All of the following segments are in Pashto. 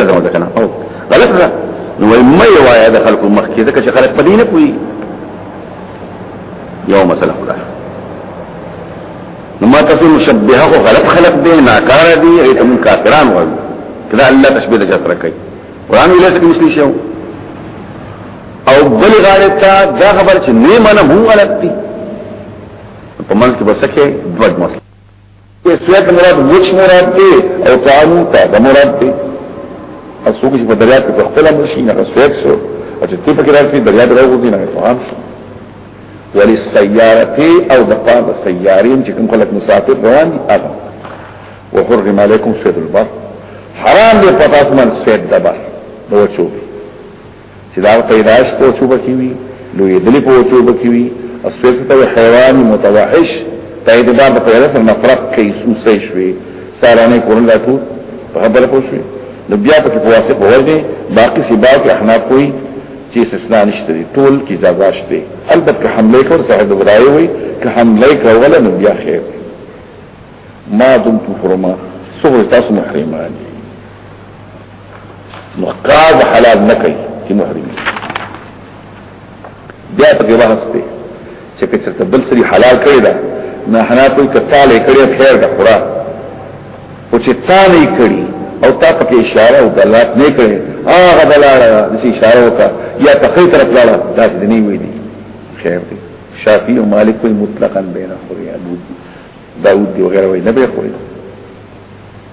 ته ځو کنه او غلط ده نو ما یو آیا د خلکو مخ کې ځکه چې خلک پدې نه کوي یو مسله خدا نو ما تاسو مشبهه او غلط خلق دي ناکار دي ایته من کافران وایي کله الله تشبیه د جسر کوي قران ویل څه مشلی شو او بل غالب تا دا خبر چې نه منه هو غلط دي په منځ کې بسکه دوه مسله اسویت مراد وچ مراد دی او تعامل تا دا مراد دی اسوک چې په دریا کې په خپل مرشي نه اسویت شو او چې تیپه کې راځي دریا دراو دي نه فهم شو ولی سیارتی او دقار دا سیارین چې کوم خلق مسافر روان دي هغه وحرم علیکم سید البر حرام دی پتاسمان سید دبر نو چوبی چې دا پیدائش په چوب کې وي لوی دلی په چوب کې وي او سوسته حیوان متوحش تایید دا په پیدا سره نفرت کوي سوسه شوي سارانه کورن لا ټول په خبره پوه شوي نو بیا په فواصف ورده باقي سباق احناف کوي چې استثناء نشته دي ټول کې جزا شته البته که حمله کول صاحب برای وي که حمله کول نو بیا خیر ما دمت فرما صغر تاسو محرمانی نو قاض حلال نه کوي چې محرم بیا په بحث دی چې کچته بل سری حلال کړی دا نه حنا کوئی کتاله کړی خیر دا خورا او چې تا نه کړی او تا پکې اشاره او دلالت نه کړي هغه دلاله د اشاره وکړه یا په خې طرف لاړه دا دې نه وي دي خیر دی شافعي او مالک کوئی مطلقاً بینه خوري ابو داود دی وغیرہ وای نه به خوري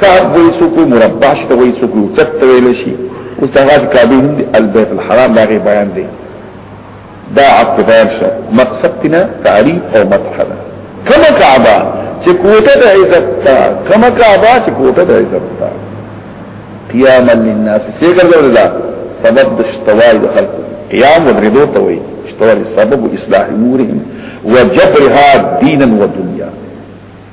کعب وای سو کوئی مربع شته وای سو کوئی چت ویل شي او څنګه کعبه هم دی البیت الحرام دا غي بیان دی دا عقد بیان شو مقصد تینا تعریف او مدح ده کما کعبه چې کوټه د عزت تا کما کعبه چې کوټه د عزت تا قیاما للناس سیګر دا سبب د شتوای د خلق قیام ودریدو ته وای شتوای سبب اصلاح امورهم وجبرها دينا ودنيا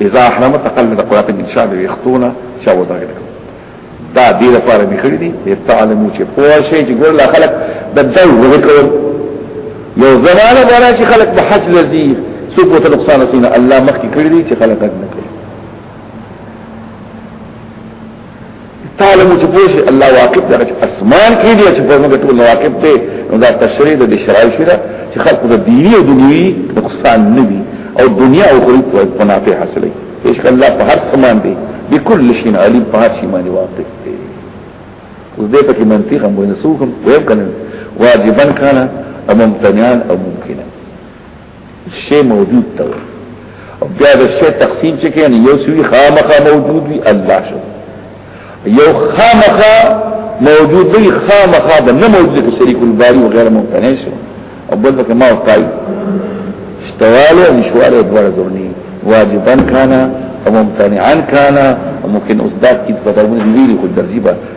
اذا احرم تقلم د قرات من شعب ويختونه شاو دا کړو دا دې لپاره میخړی دي تعلمو چې پوه شي چې ګور لا خلق د دو وکړو یو زمانه ورا چې خلق په حج لذي سوق ته نقصان سينه الله مخکې کړی دي چې خلق نه کوي تعالی مو چې پوښي الله واقف دی چې اسمان کې دی چې په موږ ټول واقف دی نو دا تشریح د شرای شرا چې خلق د دیني او دنیوي نقصان نه وي او دنیا او خلق په نافع حاصلې هیڅ الله په هر سامان دی بكل شيء عليم په هر شي باندې واقف دی اوس دې په کې منطق هم ونسوهم ويب کنه واجبا كان او ممتنعا او ممکنا شی موجود ته او بیا د شی تقسیم چې کین یو سوی خامخا موجود وی الله شو یو خامخا موجود دی خامخا د نه موجود کې شریک الباری او غیر ممتنع شو او بل پکې ما وقای استواله او نشواله دوه ځونی واجبا کانا او ممتنعا کانا او ممکن اوس دا کې په دغه دی ویلي خو درځي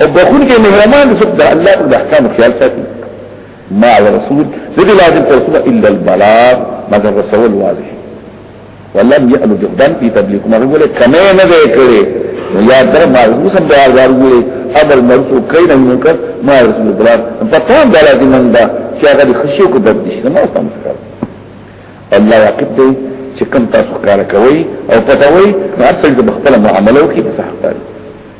او بخون کې مهرمان څوک ده الله د احکام خیال ساتي ما على رسول ذي لازم ترسول الا البلاغ مگر رسول واضح ولم يألو جهدان في تبليغ ما بقول کمه نه دی کړی یا در ما رسول سم بیا غار ګوري امر مرسو کین منکر ما رسول البلاغ په تام د لازم انده چې هغه د خشیو کو درد شي ما سم سره الله واقف دی چې کم تاسو کار کوي او پټوي هر څه د خپل معاملو کې په صحه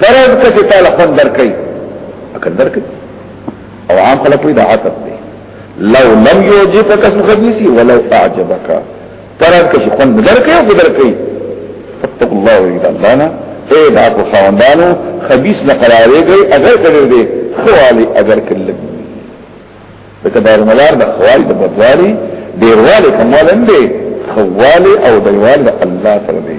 فرض کا چې تعالی خوند درکې اکن درکې او عام خلک وي دا عتب دی لو لم يوجبك اسم خبيثي ولو اعجبك فرض کا چې خوند درکې او درکې فتق الله اذا لنا اے دا کو خواندانو خبيث نه قرارې گئی اگر کړی دی خوالي اگر کله لکه دا ملار د خوالي د بدوالي ډیرواله کومه لنده خوالي او دیوال الله تعالی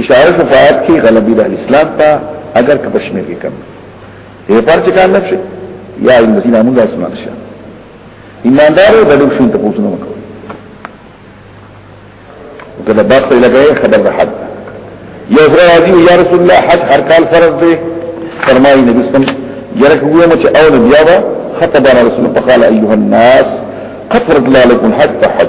اشاره په آیات کې غلبي د اسلام ته اگر که پښمه کې کم یې پر چې کار نشي یا الذين امنوا لا سنن شه ایماندارو د لوښین ته پوښتنه وکړه کله باغ ته لګي خبر ده حد یو غره راځي یا رسول الله حج هر کال فرض دی فرمایي نبی صلی الله علیه وسلم جرک وګورم چې او نبی ابا خطبنا رسول الله فقال ايها الناس قد فرض الله لكم حج فحج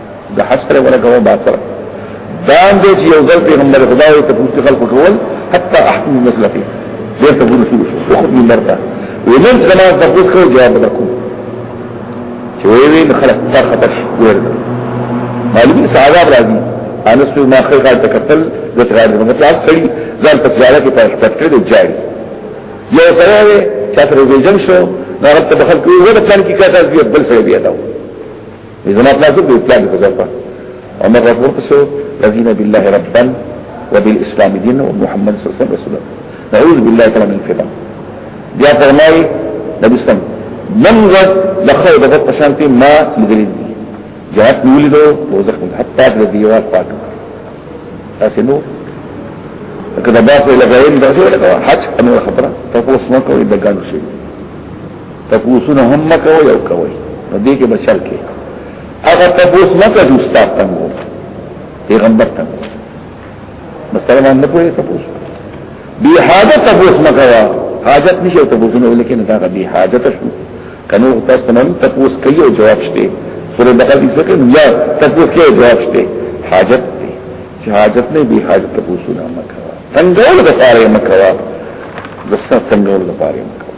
د حشر ولا کوي باطل دام دې چې یو ځل پیغمبر خدای ته پوښتې خلق کول حتى احكم مسلتي دې ته ګورو شو خو من درته ولن زما د تاسو کو جواب درکو چې وی وی خلق تر خطر ګور معلومي سعادت راځي انا سو ما خلق تکتل د څنګه د مطلب سړي ځان په ځای کې پاتې پاتې دی جاري یو سره چې تر دې جنگ شو نو هغه ته خلک وی ورته څنګه کې کاته بل سره بیا دا اذا ما طلعت به اطلاق فزلفا عمر رضي الله عنه رضينا بالله ربا وبالاسلام دينا ومحمد صلى الله عليه وسلم رسولا نعوذ بالله تعالى من الفتن بیا فرمای نبی سم من غز لخو دغه پشانتی ما لګرین جهات نیولې دو او زخم حتی د دیوار پاک تاسو نو کله دا څه لګایم دا څه لګا حج انو خبره تاسو نو کوي دګانو شي تپوسونه هم مکوي او کوي نو دې کې بچل کې هغه تپوس مکه د استاد تنګو پیغمبر تنګو مسلمان نه کوي تپوس بی حاجت تپوس مکوا حاجت نشي تپوسونه ولیکن دا بی حاجت شو کنو تاسو نن تپوس کوي او جواب شته سورې بقره دې څه کوي یا تپوس کوي جواب شته حاجت دې چې حاجت نه بی حاجت تپوسونه مکوا تنګول د پاره مکوا د څه تنګول د پاره مکوا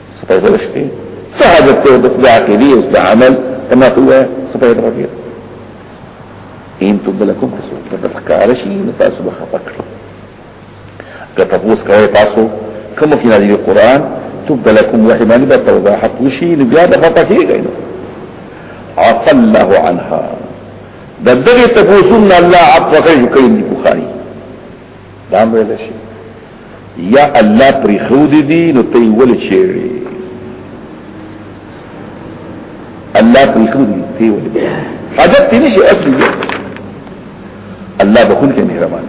سپیده رشتی سحاجت ته بس دا عقیدی اس دا عمل اما توا سپیده ربیع این تبد لکم کسو کبت کارشی نتاسو بخا پکر که تفوس کوئی تاسو کمو کی نازل قرآن تبد لکم وحی مانی با توضاحت وشی نبیا بخا پکر گئی نو عفا الله عنها دا دغی تفوسون اللہ عفو خیش کریم دی بخاری دا ویل شي یا الله پر خود دي نو ته ول چیرې الله پر خود دي ته ول حاجت دې نشي اصلي الله بخون کې مهربان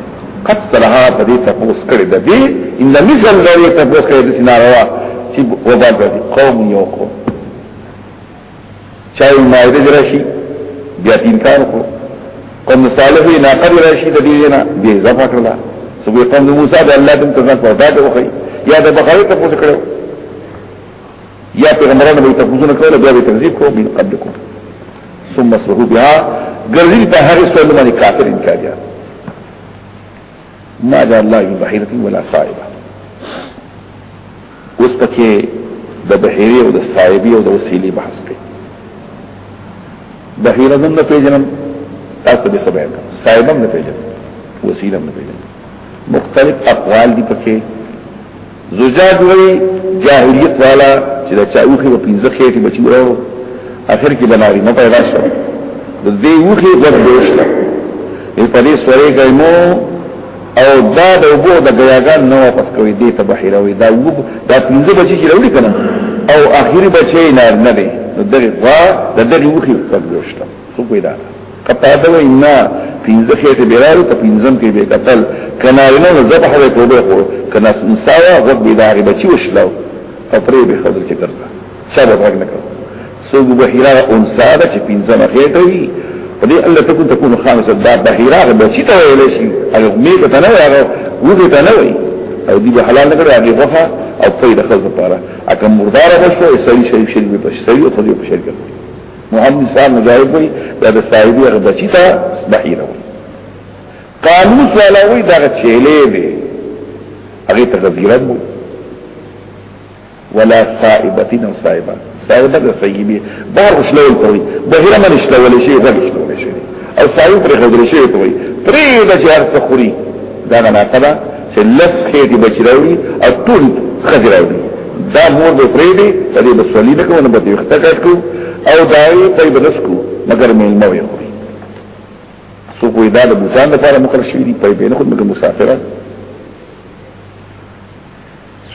قد صلاحا په دې تفوس کړی د دې ان مثل غیر تفوس کړی د سیناروا چې وبال قوم یو قوم چای مایده راشي بیا انکار کو قوم صالح یې ناقد راشي د دې نه دې زفا کړل سو قوم موسی د الله دم ته ځان پودا ته وخی یا د بخاری ته پوښتنه کړو یا پیغمبرانو به تاسو کول بیا به تکذیب کوو من قبلکم ثم صرفوا بها ګرځي په هغه څه باندې کافر انکار یا ما جاء الله بحيرة ولا صائبة اوس پکې د بحیره او د صاحبي او د وسیلي بحث کوي بحیره زم نه پیژنم تاسو به سبا کوم صاحب هم نه پیژنم وسیله هم نه پیژنم مختلف اقوال دي پکې زجاج وی جاهلیت والا چې دا چاوخي په پنځه کې کې بچي وو اخر کې بلاري نه پیدا شو د دې وخي غوږ دوشته په دې سورې کې مو او دا د وګو د غیاګان نو واپس کوي دې ته بحیره وي دا وګو دا پنځه بچي چې راوړي کنه او اخیری بچي نه نه دی نو دغه وا د دغه وخي په ګوشته څو پیدا کپا دا وي نه پنځه خېټه بیرارو ته پنځم کې به قتل کنا نه ذبح وي توبه خو کنا انساوا غو بي دا بچي وشلو خبرې به خبر چې کرځه سبب راګنه کړو سو بحیرا انسا دا چې پینځه مخېټه وي په دې الله تکون تكون خامسه دا بحیرا بچی ته ویل شي هغه میګه ته نه هغه وګه ته نه وي او دې به حلال نه کړو هغه غوخه او پي د خزه پاره اګه مردار بشو سړي شریف شریف به بش سړي خو دې په شرکت محمد صاحب مجاهد وي دا د صاحبي هغه بچی ته بحیرا وي قانون سوالوي دا چيلې به هغه ته غزيرت وي ولا صائبتين او صائبه صائبه ده صيبه بار اشلول توي بهره من اشلول شي غل اشلول شي او صائب پر غدر شي توي پرې د جهر سخوري دا نه کړه چې لس خېټي بچراوي او ټول خزراوي دا مور به پرې دي د دې بسولي نه کوونه به وخت کټو او دای په بنسکو مگر مې نه وي خوري سو کوی دا د بوتان لپاره مقرر شوی دی په بینه خود مګر مسافره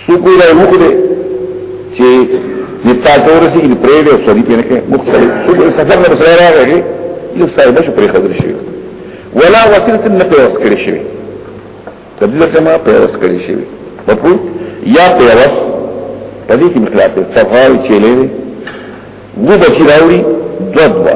سکو دا مخ دې چې نتا تور سي کې پرې دې سوري پنه کې مختلف سکو سفر نه سره راغلي یو صاحب شو پرې خبر شي ولا وسیله نه په وس کړی شي تبدیل کما په وس کړی شي مفهوم یا په وس په دې کې مخلاف صفاوي چيلې وو بچی راوړي دوه دوه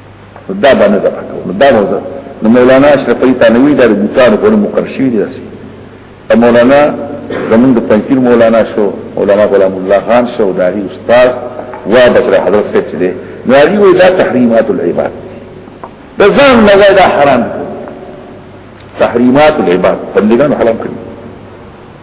دا باندې دا پکو دا وځه نو مولانا اشرف علي تنوي دا بوتان په مقرشي دي راسي مولانا زمونږ د پنځیر مولانا شو علماء غلام الله خان شو داري استاد و بشر حضرت سیف چې دي نو هغه وی دا تحریمات العباد د ځان نه دا حرام تحریمات العباد بندګان حرام کړی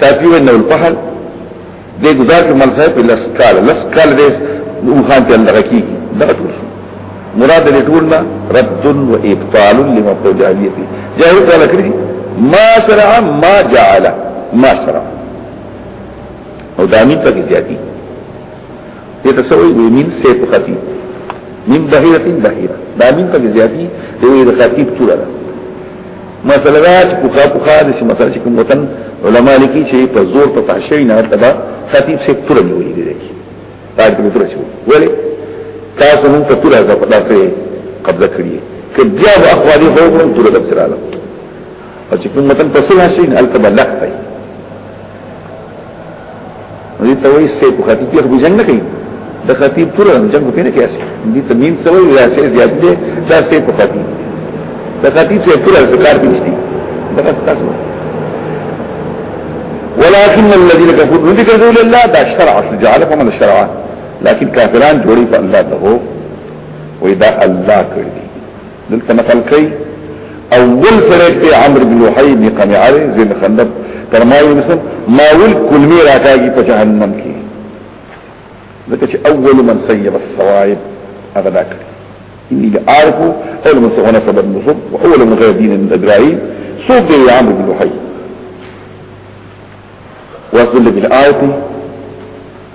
شافعي وي نو الفحل دې گزار کې ملخه په لس کال لس کال دې مخان ته لږه کیږي دا ټول شو مراد دې ټول نه رد و ابطال لما قول عليه فيه جاهل قال کړی ما شرع ما جعل ما شرع او دامي ته کې زیاتی دې ته سوې وي مين سيف خطيب من بحيره بحيره دا مين په زياتي دی وي د خطيب توره ده مسله دا چې پوخا پوخا د سي مسله چې کوم وطن علما لیکي چې په زور په تحشي نه تبا خطيب سيف توره نیولې دي دي پاک دې توره شو ولی تاسو هم په توره ده په دغه قبضه کړی کبیا د اخوالي هو کوم توره ده تراله او چې کوم وطن په سره شي التبلغ دی دې ته وایي سې په خطیب کې خو جنگ نه کوي د خطیب پر جنگ په نه کې اسی دې ته مين څه وایي راځي زیات دې دا سې په خطیب د خطیب سې پر ذکر کې نشتی دا تاسو ولكن الذين كفروا ذكر ذول الله دا شرع جعلكم من الشرع لكن كافران جوړي په الله ته وي دا الله کړی دلته نقل کوي او بل سره ته عمرو بن لحي بن قميعه زين خندب فرمایي مثلا ما ول کلمه راکاږي په جهنم کې ځکه چې اول من سيب الصوائب هغه دا کړی اني اعرف اول من سوى نسب النصب واول من غير دين ابراهيم صوب دي عمرو بن لحي واصل بالآية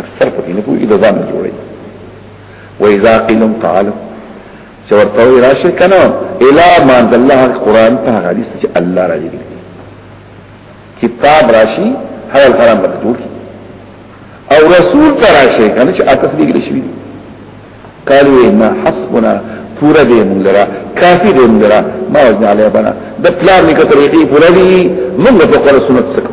اکثر پکې نه کوي د ځان جوړي و اذا قيل تعالوا چورته وی راشه کنه الا ما انزل الله القران ته حدیث چې الله را لګي کتاب راشي حلال حرام به جوړ کی او رسول ته راشه کنه چې اته دې کې شي قالوا ان حسبنا پورا دې مونږ لرا کافي دې مونږ لرا ما وجنا علی بنا د پلان نکته طریقې پورا دي مونږ په قرآن سنت سکو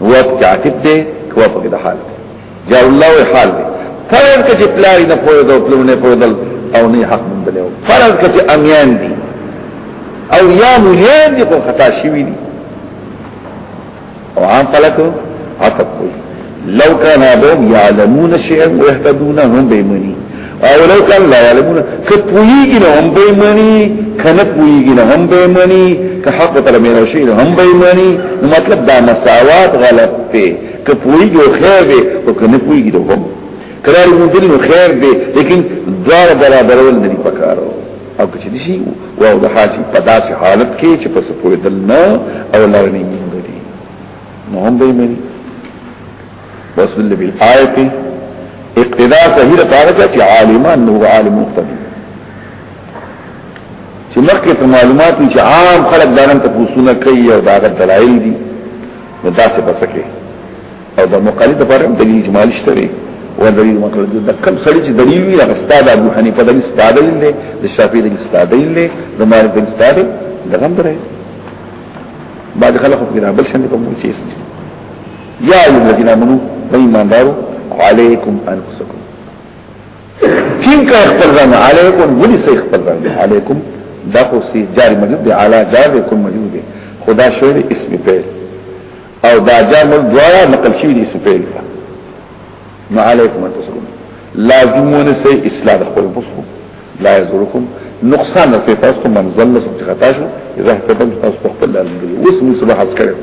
وقت کاتب دی کوه په دې حال جار الله وی حال دی فرض کچه پلاری نه پوهه دو پلو نه پوهه دل او نه حق مندل او فرض کچه امیان دی او یا ملیان دی خو خطا شوی دی او عام پلکو عطب کوئی لو کان آبهم یعلمون شیئن و احتدون هم بیمنی او لو کان لا يعلمون کپویږي نه هم به مانی کنه پویږي نه هم به مانی که حق تر میرا شي نه هم به مانی نو مطلب دا مساوات غلط دی کپویږي خیر دی او کنه پویږي نو هم کله موږ نو خیر دی لیکن دوار برابر ول نه پکارو او که دې شي او د حاجی په داسې حالت کې چې په سپوې دل نه او لرنی دي نو هم به مانی واستدل بالآیت اقتداء صحیح تعالی چې عالمان نو عالم مقتدی چې مخکې په معلومات چې عام خلک دانن ته پوښتنه کوي او دا غت دلایل دي نو دا څه بسکه او د مقالد لپاره هم دلیل اجمالی شته دی او دلیل مقالد د کم سړي چې دلیل وي هغه استاد ابو حنیفه د استاد دی د شافعي د استاد دی د مالک د استاد دی دغه درې بعد خلکو کې را بل شنه کوم چې یا ایو الذین آمنو ایماندارو علیکم انفسکم کین کا خپل ځان علیکم ولي سي خپل ځان علیکم دا خو سي جاری مجبور دی علی جاری کوم مجبور دی خدا شوی دی اسم فعل او دا جامل دواړه نقل شوی دی اسم فعل ما علیکم تسلم لازمونه سي اصلاح د خپل بوسو لا يذركم نقصان سي تاسو من ظل سو خطا شو اذا تدم تاسو خپل لازمونه اوس موږ صباح اسکره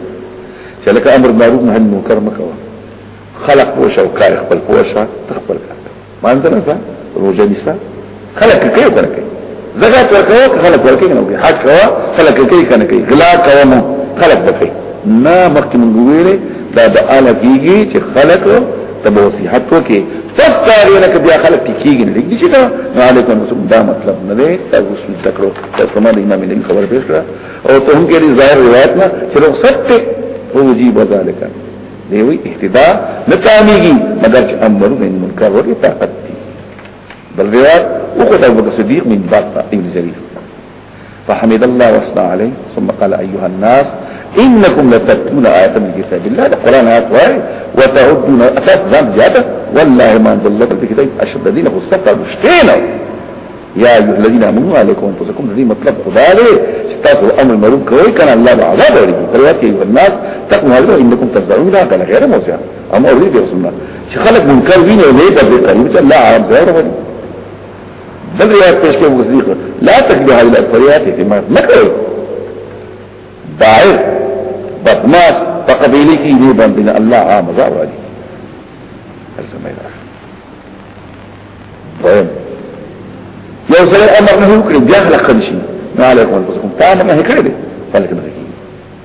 چې لکه امر معروف نهي منکر مکوا خلق پوښه او کار خپل پوښه تخپل کار ما انت نه روزه نساء خلک کې کوي ورکه زکات ورکوه خلک ورکه نه کوي حج کوه خلک کوي کنه کوي غلا کوه نو خلک بکې نه مخکې مونږ ویلې دا د اله کیږي چې خلک ته وصیحت وکي پس تاغی لکه بیا خلق کی کیگی نلیک دیشی تا نالیکو نسوم دا مطلب نده تا رسول تکرو تا سما دا امام نبی خبر پیش کرا او تو ہم کہہ رہی ظاہر روایت نا چھ لوگ سب تے او جی بزا لکا دیوی احتدا نتامیگی مگر چھ امرو من منکر وقی طاقت بل روایت او خدای ابو بکر صدیق من بطه ابن جرير فحمد الله واثنى عليه ثم قال ايها الناس انكم لتتلون آيات من كتاب الله القران آيات واي وتعدون اساس ذات جاده والله ما انزل الله في كتاب اشد دين غصه مشتينا يا ايها الذين امنوا عليكم انفسكم دي مطلب خدا دې تاسو امر معروف کوي کنه الله عذاب ورکړي تروا کې الناس تقوا انكم تزرعون لا غير موزع هم اوري دي رسول الله چې خلک منکر ویني او نه یې تبلیغ کوي چې الله عام ځای راغلی بل روایت پیش کوي مصدیق لا تکبه الى الفریات اعتماد نه کوي داعر بدماش په قبیله کې نه باندې الله عام ځای راغلی دویم یو سره امر نه وکړي بیا خلک خلشي نه علیکم انفسکم تا نه هکړي بلکې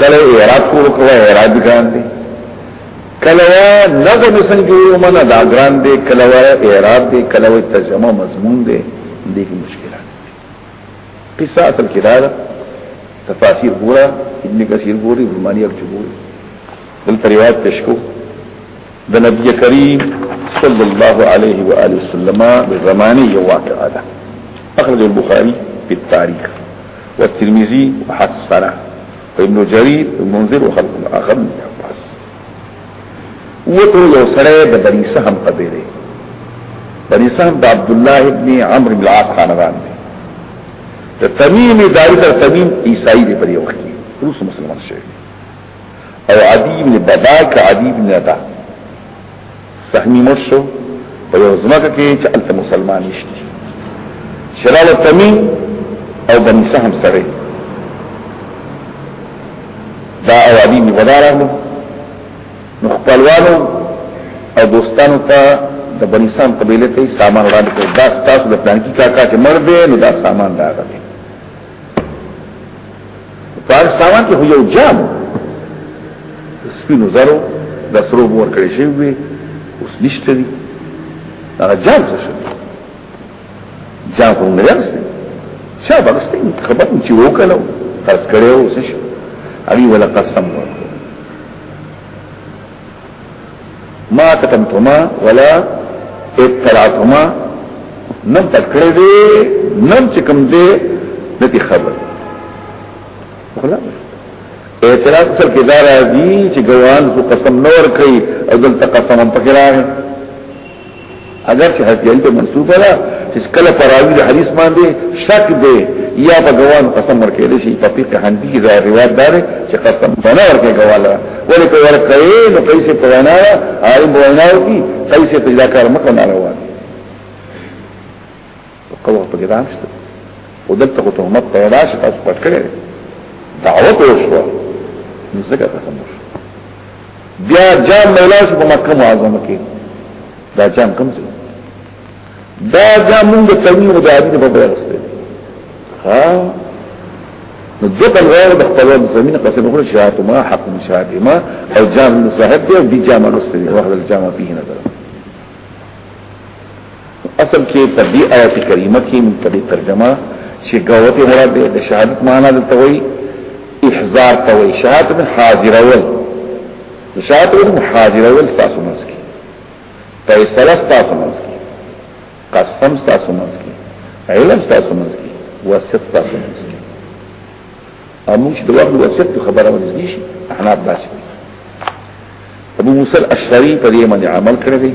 کله اعراب کو کله اعراب ګران دی کله نظم څنګه یو منه دا ګران دی کله اعراب دی کله ترجمه مضمون دی دې کې مشکلات دي قصه اصل کې دا تفاسیر ګورا ابن کثیر ګوري روماني او چګوري دلته روایت تشکو د نبی کریم صلی الله علیه و آله وسلم د زمانه یو واقعه ده اخرج البخاری په تاریخ والترمذي وحسنه وابن جرير المنذر وخلق الاخر من عباس وته یو سره د بني سهم قبيله بني سهم د عبد الله ابن عمرو بن العاص خاندان دی د تمیم دایره تمیم عیسائی دی په یو وخت کې روس مسلمان شوی او عدی ابن بدا که عدی ابن ادا سحمی مرشو په یو زمکه کې چې الته مسلمان نشته شلال تمیم او بنی سهم سره دا او عدی ابن بدا راغلو نو خپلوانو او دوستانو ته د بنی سهم قبیله ته سامان وړاندې کړ دا تاسو د پلان کې کاکا چې مړ دی نو دا سامان راغلی پاک سامان کې یو جام سپینو زرو د سرو مور کړی شي وي اوس نشته دي هغه جام څه شي جام هم نه راځي چا بغستې خبر چې وکړو خرڅ کړو څه شي اړي ولا قسم ورکړو ما کتمتما ولا اتلعتما نم پتکڑی دی نم چکم دی نتی خبر خلاص اعتراض سر کې دا راځي چې ګوان خو قسم نور کوي او دلته قسم هم پکې راغی اگر چې حدیث ته منسوبه ده چې کله پراوی د حدیث باندې شک دی یا په ګوان قسم ورکړي شي په فقه حنفي ځای روایت دار چې قسم بنا ورکړي ګواله ولې کو ورکړي نو کیسه په وینا عالم وینا کوي کیسه په ذکر مکه نه روان قبر په ګرام شته او دلته کو تهمت پیدا شي تاسو پټ کړی دعوه کو شو نو څنګه قسم وشو بیا جام مولا شو په مکه معظمه کې دا جام کوم څه دا جام موږ د تنویر د عادی په بیان سره ها نو دغه غیر د خپل زمين قسم وکړ شهادت ما حق شهادت ما او جام صاحب دی او دی جام رسته وحده الجامه فيه نظر اصل کې په دې آیت کریمه کې په دې ترجمه چې غوته مراد ده د شهادت معنا د توي احزار توي شهادت حاضرول شهادت حاضرول تاسو منځ کې فیصله تاسو منځ کې قسم تاسو منځ کې علم تاسو منځ کې واسط تاسو منځ کې امون چې د وخت وصیت په خبره ونځي شي احنا داسې ابو موسی الاشعری په دې باندې عمل کړی دی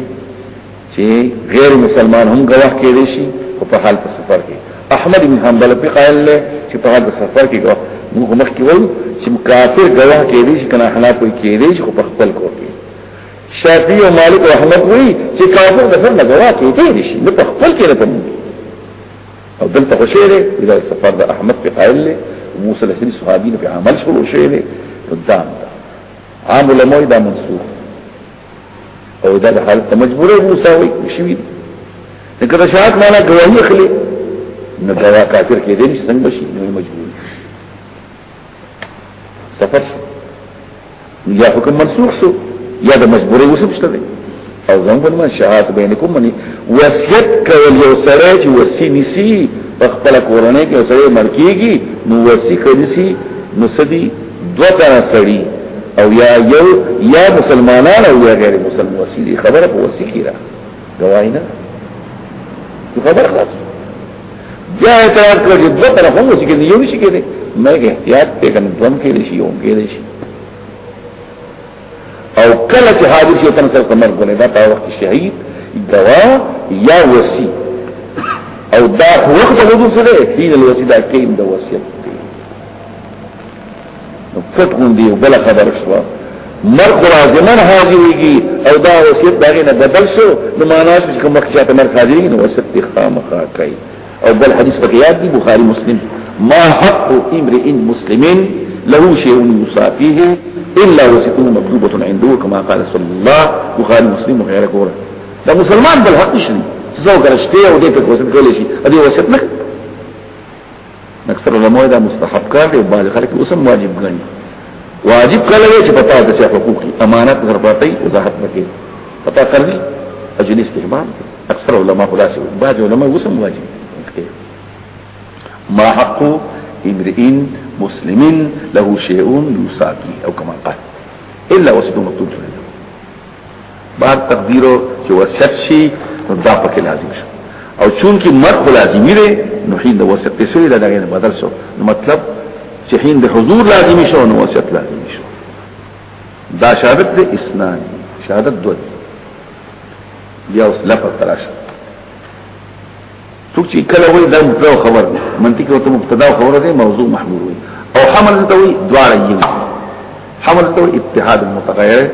چې غیر مسلمان هم گواه کېدی شي او په حال سفر کې احمد بن حنبل په قائل له چې په حال سفر کې گواه موږ مخ کې وایو چې کافر گواه کېدی شي کنه احنا کوئی کېدی شي په خپل کور کې شافعی او مالک او احمد وایي چې کافر د څنګه گواه کېدی شي نه په خپل کې نه او دلته خوشی دی دا سفر د احمد په قائل له موسی له سری صحابین په عمل شروع شوی دی قدام دا عام علماء دا منسوخ او دا د حالت مجبوره موسی وي شوی دی لکه د شهادت معنا گواهی اخلي نو دا کافر کې دی څنګه شي نو مجبور سفر شو یا حکم منسوخ شو یا د مجبورې وسب شته دی او زمون په من شهادت بینکم منی وصیت کول یو سره چې وصی نسی په خپل کورنۍ کې یو سره مرکیږي نو وصی کړي سي نو سدي دوه تنه سړي او یا یو یا مسلمانان او یا غیر مسلمان وصی دي خبره په وصی کې را گواهی نه خبر خلاص بیا اعتراض کړ چې دوه طرف هم وسی کېږي یو نشي کېږي مې کې احتیاط ته کنه دوم کې شي یو کې شي او کله چې حاضر شي تم سره کمر کوله دا په وخت شهید دوا یا وسی او دا وخت حضور سره دین الوسی دا کین د وصیت پټ غوندي بل خبر شو مرخ راځي من حاضرېږي او دا وصیت دغه نه بدل شو نو معنا چې کوم وخت چې مرخ حاضرېږي نو وصیت ته خامخا کوي او بل حدیث پکې یاد دی بخاری مسلم ما حق امرئ مسلمین له شيء يصافيه الا وصيته مكتوبه عنده كما قال صلى الله بخاری مسلم وغيره کوره دا مسلمان بل حق نشي څو کرشته او دې په کوسن کولې شي دې وصیت نه اکثر علماء دا مستحب کار دی باندې خلک اوسم واجب غني واجب کله چې پتا د چا حقوق دي امانت غر پاتې وضاحت وکړي پتا کوي اجل استهمام اکثر علماء خلاص بعض علماء اوسم واجب کوي ما حق امرئ مسلم له شيء يساقي او كما قال الا وسط مكتوب بار تقدیرو چې وصیت شي نو دا پکې لازم شي او چون کې مرخ لازمي دی نو حين د وصیت کې سوی دا دغه بدل شو نو مطلب چې حين د حضور لازمي شو نو وصیت لازمي شو دا شهادت د اسنان شهادت دوه بیا اوس لفظ تراشه څوک چې کله وایي دا مبتدا او خبر دی منطق او مبتدا او خبر دی موضوع محمول وي او حمل ته وایي دواړه یو حمل ته اتحاد متغیر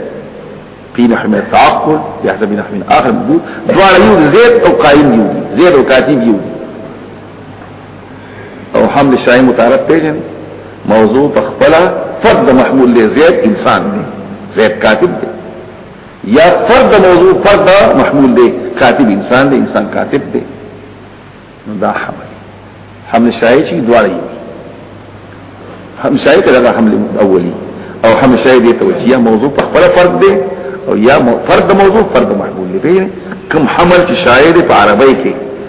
في نحو من التعقل يحسب في نحو من آخر موجود دواړه یو زید او قائم یو زید او کاتب یو او حمل شای متعرف پیژن موضوع تخپلا فرد محمول له زید انسان دی زید کاتب دی یا فرد موضوع فرد محمول دی کاتب انسان دی انسان کاتب دی نو دا حمل حمل شایع چی دواری حمل شایع کدغه حمل اولی او حمل شایع دی توجیه موضوع پر خپل فرد دی او یا فرد موضوع فرد محمول دی کوم حمل چې شایع دی په عربی کې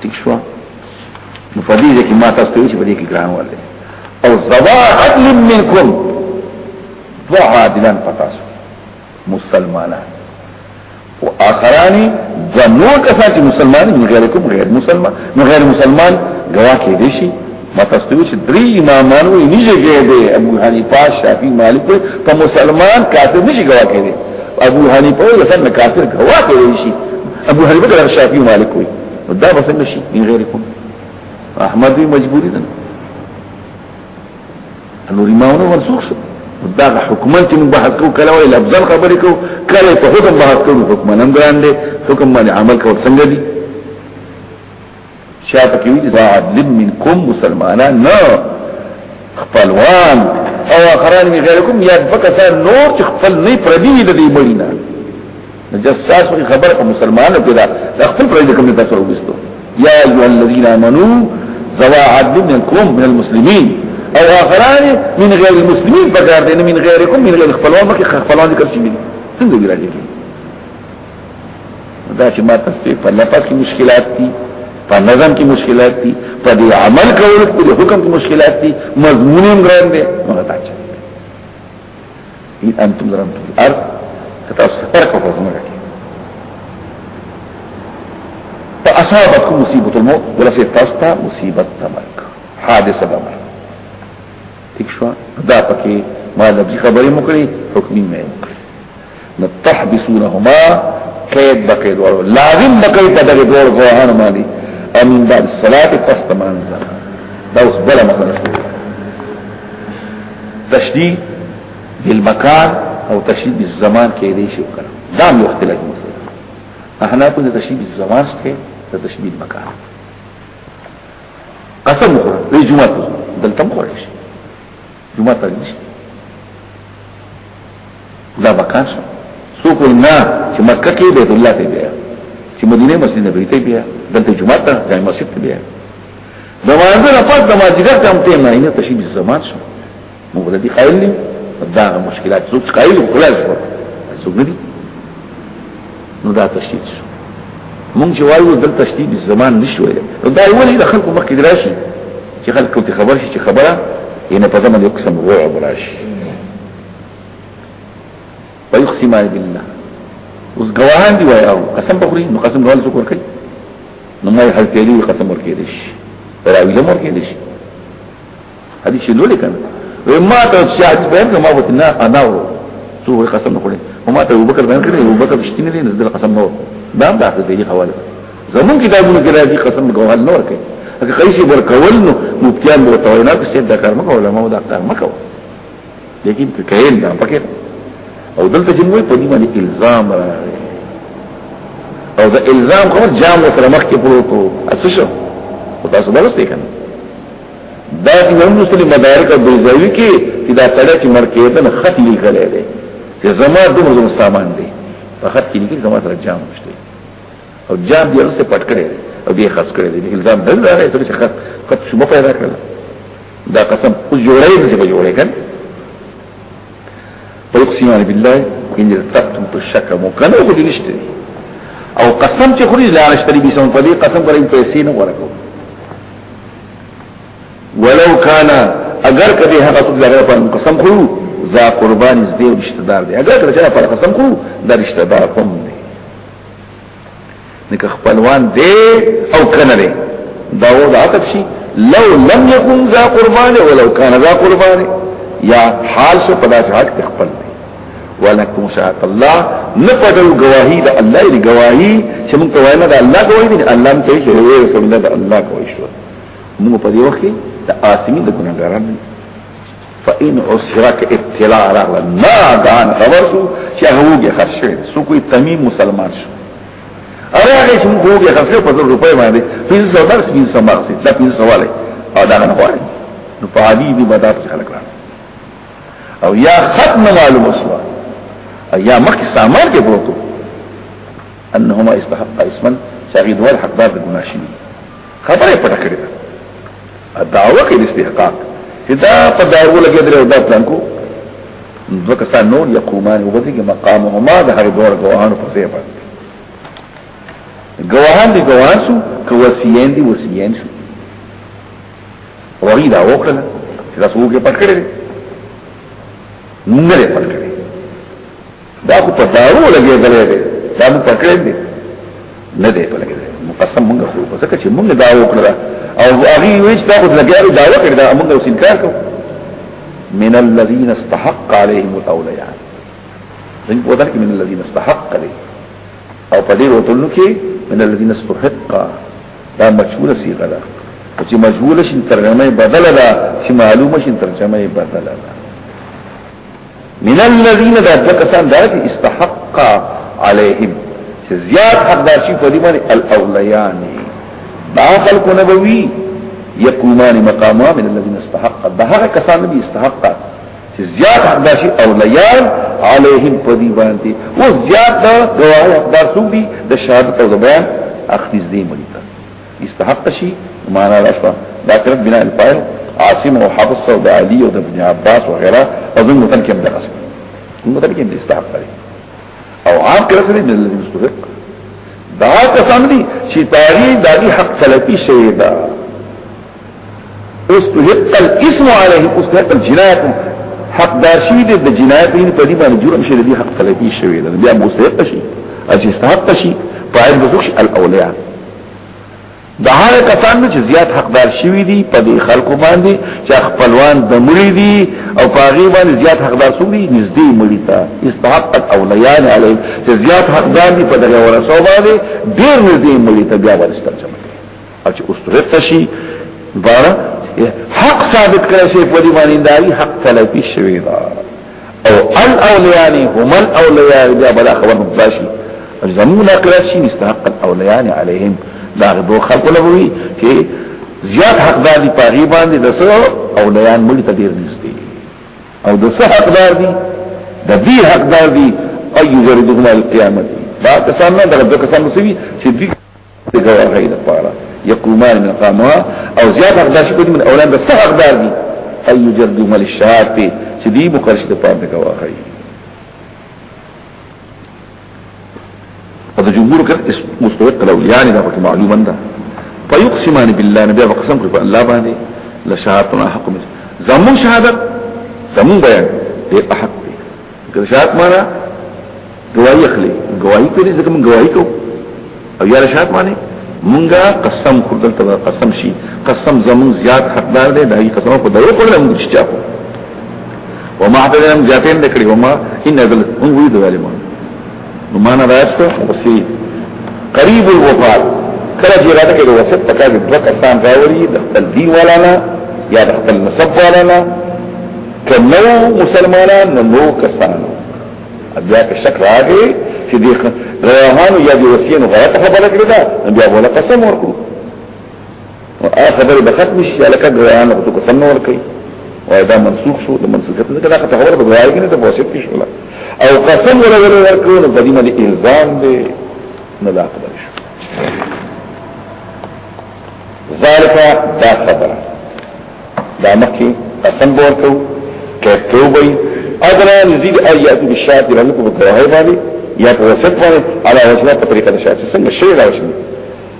ټیک شو نو په دې کې ما تاسو ته چې په دې کې ګران ولې او زوا عدل منکم دو عادلان پتاسو مسلمانان او اخرانی دو نور کسان چې مسلمان نه غیرکم غیر مسلمان نو غیر مسلمان گواکې دي شي متستوی چې درې امامان وي نه جګې دي ابو حنیفه شافعي مالک په مسلمان کافر نشي گوا کوي ابو حنیفه یې څنګه کافر گوا کوي شي ابو حنیفه د شافعي مالک وي دا به څنګه شي نه غیر کوم احمد وی مجبوری ده نو امامونه ورسوخ شو دا حکومت چې موږ بحث کوو کله وی لفظ خبرې کوو کله په حکم بحث کوو حکم نن ګران دي حکم باندې عمل کوو څنګه دي چا پکې وي دا عدل منکم مسلمانان نه خپلوان او اخران من غیرکم یا فکسان نور چې خپل نه پردي د دې مړینا جساس په خبر په مسلمانانو کې دا خپل پردي کوم تاسو وګستو یا ایو الذین آمنو زوا عدل منکم من المسلمین او اخران من غیر المسلمین په کار دي من غیرکم من غیر خپلوان کې خپلوان ذکر شي څنګه ګرځي دا چې ما تاسو په لپس کې مشکلات دي په نظم کې مشکلات دي په دې عمل کولو کې د حکم کې مشکلات دي مضمون هم ګران دي هغه دا چې ان انتم درم په ارض کته سفر کو په زمګه کې فاصابتكم مصيبه الموت ولسه تاسو ته مصیبت تمرک حادثه بمر ٹھیک شو دا پکې ما لږ خبرې مو کړې حکمي مې وکړې نو تحبسونهما قید بقید ورو لازم بقید په دغه ډول غوهان باندې امین بعد صلات پس تمانځه دا اوس بل مسله شو تشدید بالمکان او تشدید بالزمان کې دی شو کړه دا یو اختلاف مسله احنا په تشدید بالزمان څخه د تشدید مکان قسم وکړه دې جمعه دلته مخ ورشي جمعه ته نشته دا مکان شو سو کوئی نه چې مکه کې بیت الله ته بیا چې مدینه مسجد نبوي ته بیا دلته جمعه ته جامع مسجد ته بیا د مازه نه پات د مازیګر ته هم ته نه نه تشي به زمان شو موږ د دې قائل نه دا مشکلات څوک قائل خلاص څوک نه دي نو دا تشدید شو مونږ چې وایو دل تشدید زمان نشو نو دا ولې د خلکو مخکې دراشي چې خلکو ته خبر شي چې خبره ینه په زمن یو قسم رعب راشي ويقسمان بالله اوس ګواهان دی وایو قسم بخوري نو قسم ډول ذکر کوي نو ما یې حضرت علی قسم ورکړي دي راوی لمر کې دي حدیث نو لیکنه وی ما ته شاهد بیان کړه ما وته نه انا ورو تو وی قسم خوري او ما ته ابوبکر بیان کړی ابوبکر شتینه نه نزل قسم نور دا هم تاسو دی حواله زمون کتابونو کې راځي قسم ګوهل نور کوي هغه قیسی ورکول نو مفتیان به توینا کې سید کار مکو علماء دا کار مکو لیکن کین دا پکې او دلته چې موږ په دې باندې الزام راغی او دا الزام خو جام سره مخ کې پروت او اساسه تاسو درسته کنه دا امام مسلم مدارک او بیزاوی کې چې دا سړی چې مړ کېدل خط لیکل دی چې زما دومره سامان دی په خط کې لیکل زما سره جام مشته او جام یې سره پټ کړی او دې خاص کړی دی الزام دل راغی چې خط خط شو پیدا کړل دا قسم او جوړې نه څه جوړې کړ ويقسم بالله ان تقتم الشك ممكن او دې نشته او قسم چې خوري لا نشتري به سم په دې قسم پر پیسې نه ورکو ولو کان اگر کدی هغه څوک دغه په قسم خو ذا قربان از دی رشتہ دار دی اگر کله په قسم خو د رشتہ دار هم دی نک خپلوان دی او کنه دی دا و دا عطف شي لو لم يكن ذا قربان ولو كان ذا قربان یا حال سو پداس حق خپل ولکم شهادت الله نه پټو گواہی د الله دی گواہی چې موږ ته وایي نه د الله گواہی دی الله ته چې هو رسول الله د الله گواہی شو موږ په دې وخت کې د آسمین د ګناګاران فإن عسرك ابتلاء راغلا ناغان خبر شو چې هوګه خرشه سو کوئی تمیم مسلمان شو اره هغه چې موږ هوګه خرشه په زر روپۍ باندې 500 درس 500 مارسي دا 500 والے او دا نه غواړي نو په عادي دي بدات خلک راغلي او یا خط نه معلوم شو او یا مخکې سامان کې پروتو انهما استحق اسما شاغي دوه حقدار د ګناه شي خبره پټه کړې ده دعوه کې استحقاق چې دا په دارو لګې درو دا پلان کو دوه کسان نور یقومان وبدي کې مقامهما د هغه دوه ګواهانو په ځای باندې ګواهان دي ګواهان شو که وسیین دي وسیین شو وری دا وکړه چې تاسو وګه پټ کړی نه لري پټ کړی دا خو په دارو لګي غلې دی دا مو پټ کړی دی نه دی په لګي مقسم موږ خو په ځکه چې موږ دا وکړه او هغه ویش دا خو لګي دا وکړه دا موږ اوس انکار کوو من الذين استحق عليهم الاوليان زين په دغه من الذين استحق عليهم او په دې وروتلو کې من الذين استحق دا مجهوله صيغه ده او چې مجهوله شي ترجمه بدله ده چې معلومه شي ترجمه بدله ده من الذين دا کسان دا چې استحق عليهم چې زیات حقدار شي په دې باندې الاولیان دا خلق نبوي يقومان مقامها من الذين استحق دا هغه کسان نبي استحق زیاد حقداشی اولیان علیهم پدی باندې و زیاد دا گواهی حقدار سوک دی دا شهادت او دا بیان اخنیز دی ملیتا استحق شی مانا راشوا دا کرد بنا الفائل عاصم و حفظ و دا علی و دا بن عباس و غیره او ذن متن کم دا قسم متن کم دا استحق دی او عام کرد سلی من اللذین استحق دا قسم دی چی تاری دا دی حق سلطی شیده اوس ته یتل اسم علیه اوس ته یتل جنایت حق داشی دې د جنایت یې په دې باندې جرم شې دې حق تلقی شوی دا بیا مستحق شي چې استحق شي پایل بزوش الاولیاء دا هغه کسان چې زیات حقدار شوی دي په دې خلکو باندې چې خپلوان د مړي دي او په هغه باندې زیات حقدار شوی دي نږدې مړي ته استحق الاولیاء علی چې زیات حقدار دي په دغه ورسو باندې ډیر نږدې مړي ته بیا ورستل چمه او چې استرق شي دا حق ثابت کړی شي په دې باندې داري حق تلفي شوی دا او الاولیان هم الاولیان دا بلا خبر مباشي زمون اقرا شي مستحق الاولیان عليهم دا غو خلق له وی چې زیات حقدار دي پاغي باندې د سو اولیان ملي ته ډیر نږدې او د سو حقدار دي د دې حقدار دي اي جوړ دغه قیامت دا کسان نه درته کسان مسوي چې دغه د پاره يقومان من قامها او زیات حقدار شي من اولاد د صح حقدار دي اي جردو مل الشهادت چې دي مقرش د پاره دغه واخی او د جمهور کړه مستوي قلول يعني دا پکې معلومه ده فيقسمان بالله نبي قسم کوي په الله باندې لشهادتنا حق زمون شهادت زمون بیان دې احق ګرشات معنا گواہی اخلي گواہی کوي ځکه موږ گواہی کوو او یا رشات معنی مونږه قسم خور دلته قسم شي قسم زمون زیات حقدار دی دغه قسم خو دغه خور له موږ چا کو وما اعتدنا زیاتین دکړي وما ان ذل ان وی ظالمون معنا دا چې وسی قریب الوفات کله چې راته کې د وسط پکې د دوه کسان راوړي د خپل دی ولانا یا د خپل نسب ولانا کله مسلمانان نو نو کسان بیا که شک راغی چې دی روان یا دی وسین غلط خبره کړی دا بیا ولا قسم ورکړو هغه خبره به ختم شي لکه ګویان او قسم نور کوي او دا منسوخ شو د منسوخیت نه کله ته خبره به وایي نه ته واسط کې شو او قسم ولا ولا ورکو نو په دې باندې الزام دی نه دا خبره شو ذالک دا خبره دا مخکې قسم ورکو کته وي ادرا نزيد ايات بالشات لنه په ګواهي باندې یا په وسط باندې علاوه په طریقه د شات څنګه شی راوښني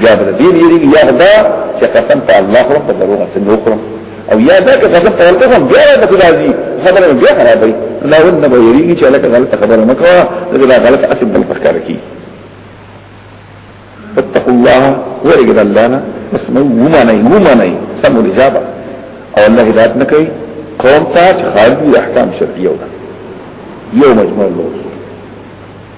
بیا به دې یریږي یا دا چې قسم په الله خورم په دروغ څه نو خورم او یا دا چې قسم په الله خورم بیا به راځي خبره بیا خرابوي لا ود به یریږي چې لکه غلطه خبره نه کوه دا غلطه اسب بل پکاره کی اتقوا الله ورګد الله نه بس مو ومنه ومنه سمو الاجابه او الله هدایت نه کوي قوم ته خارجي احکام شرعيه ولا يوم مجموع الله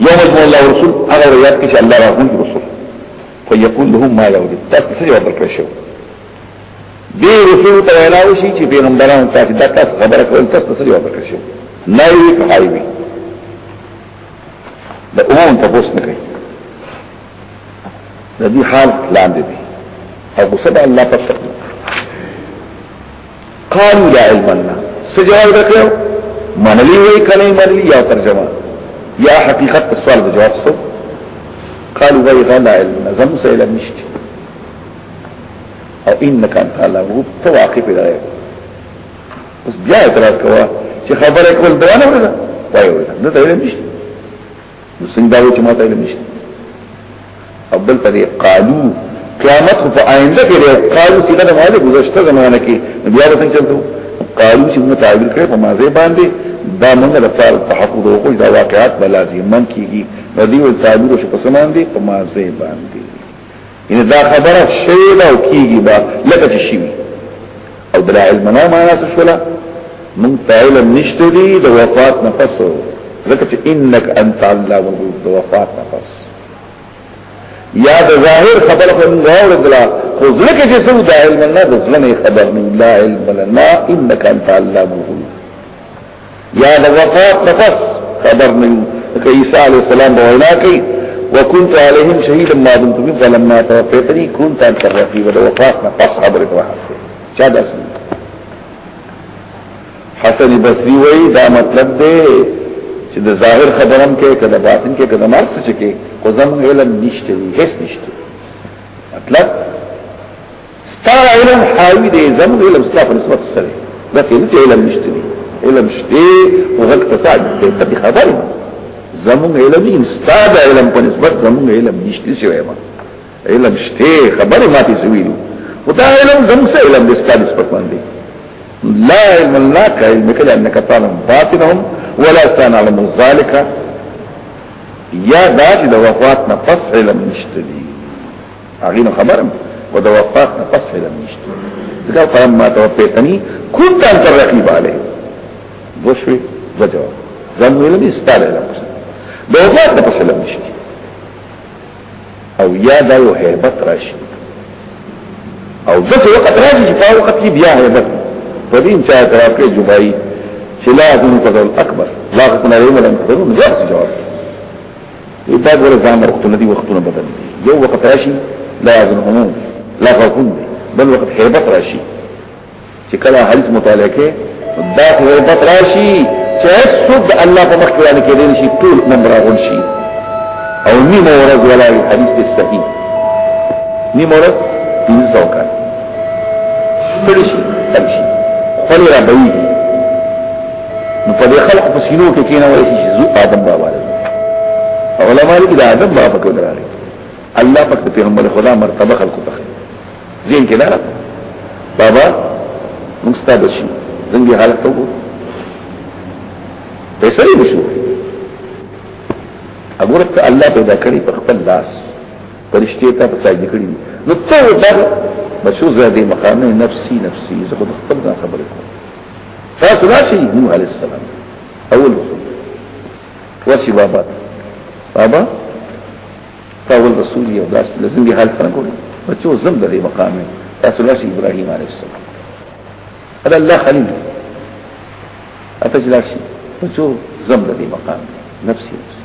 يوم يجمع الله ورسول هذا رياض إن شاء الله راهون رسول فيقول لهم ما يولد تاسو څه جواب ورکړ شو دې رسول ته وینا وشي چې پیغمبرانو تاسو دا تاسو خبره کول تاسو څه جواب ورکړ شو نه وی کوي وی دا عموم تاسو نه کوي د دې حال لاندې دي او صدا الله پاک قالو لا علم لنا سجواب دکیو منلی وی کنی منلی یا ترجمه یا حقیقت سوال بجواب سو قالو وی غلا علم لنا زمو سا علم نشتی او انکا انتا اللہ مغوب تو واقع پیدا ہے اس بیا اعتراض کوا چې خبره کول دوانه ورده وای ورده نه ته علم نشته نو څنګه دا و چې ما ته علم نشته او بل په دې قالو قیامت خو په آینده کې دی قالو چې دا ماده گذشته زمانه کې بیا به څنګه چلته قالو چې موږ تعبیر کړې په مازه باندې دا موږ د فعل تحقق او کوم دا واقعات بلازي من کیږي د دې تعبیر شو په سمان دي په مازه باندې ان دا خبره شوی دا او کیږي با لکه چې شي او بلا علم نه ما ناس شولا من تعلم نشته دي د وفات نه پس لکه چې انك انت علام الغيوب د وفات نه پس یا د ظاهر خبره په غوړ دلا خو ځکه چې څو د علم نه د ځلنې خبر نه لا علم لنا انك انت علام الغيوب یا د وفات نفس خبر نه یو که عیسی علی السلام په وینا کوي وكنت عليهم شهيدا ما دمت بهم فلما توفيتني كنت انت الرقيب د وفات نفس خبر کوه چا داس حسن بصری وای دا مطلب دی چې د ظاهر خبرم کې کله باطن کې کله مرس چې کې خو زموږ علم نشته هیڅ نشته مطلب ستا علم حاوی دی زمون علم ستا په نسبت سره دا څنګه چې علم نشته دی علم شته او غږ تساعد دی ته خبر زمون علم دی ستا د علم په نسبت زمون علم نشته سی وایم علم شته خبر ما ته سویلو خدا علم زمون سره علم دی ستا نسبت باندې لا علم الله كعلم كده انك تعلم باطنهم ولا تعلم ذلك يا ذات د وفات نه پس علم نشته دی اغینو خبرم و د وفات نه پس علم نشته دا قرآن ما توفیتنی كنت انت الرقیب علیه دوشوی دو جواب زمو علم استال علم د وفات نه پس علم نشته او یا دا یو هیبت راشي او دغه وخت راځي چې په وخت کې بیا هیبت په دې چې اعتراف کوي جمعي چې لا دون قدر الاکبر لا تنریم لن تنرون زیاد جواب دا ګوره ځان وختونه دي وختونه بدل دي یو وخت راشي لا يظنون لا خوفون دي بل وخت هیبت راشي چې کله حدیث مطالعه کې دا هیبت راشي چې څوک د الله په مخ کې باندې کېدل شي ټول نمبر راغون شي او نیمه ورځ ولا حدیث کې صحیح نیمه ورځ دین څوکا څه شي څه شي خپل را بوي نو په دې خلق په سینو کې کینه وایي چې زو آدم بابا دی علماء دې دا آدم بابا کې دراري الله پاک د پیغمبر خدا مرتبه خلق ته زین کې دا بابا موږ ستاسو شي څنګه حالت ته وو پیسې دې شو وګوره ته الله پیدا کړی په خپل لاس پرشته ته په ځای کړی نو ته ورته بچو زادي مقام نفسي نفسي زه خپل ځان خبرې کوم تاسو راشي نوح عليه السلام اول رسول ورشي بابا بابا فاول رسول یو داس لازم دي حال فرق وکړي بچو زم د دې مقام تاسو راشي ابراهيم عليه السلام هذا الله خليل اتجلاشي بچو زم د دې مقام نفسي نفسي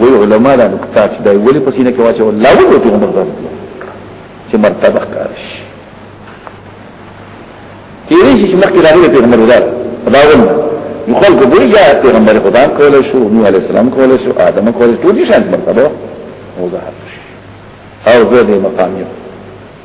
وی علماء دا نکتا چې دا ولی پسینه کې واچو لا ولو ته عمر درد چې مرتبه ښکار شي کېږي چې مخکې راغلي پیغمبر ودا دا ونه یو خلق به یا پیغمبر خدا کول شو نوح علی السلام کول شو آدم کول شو ټول شان مرتبه وضاحت شي او زه دې مقام یو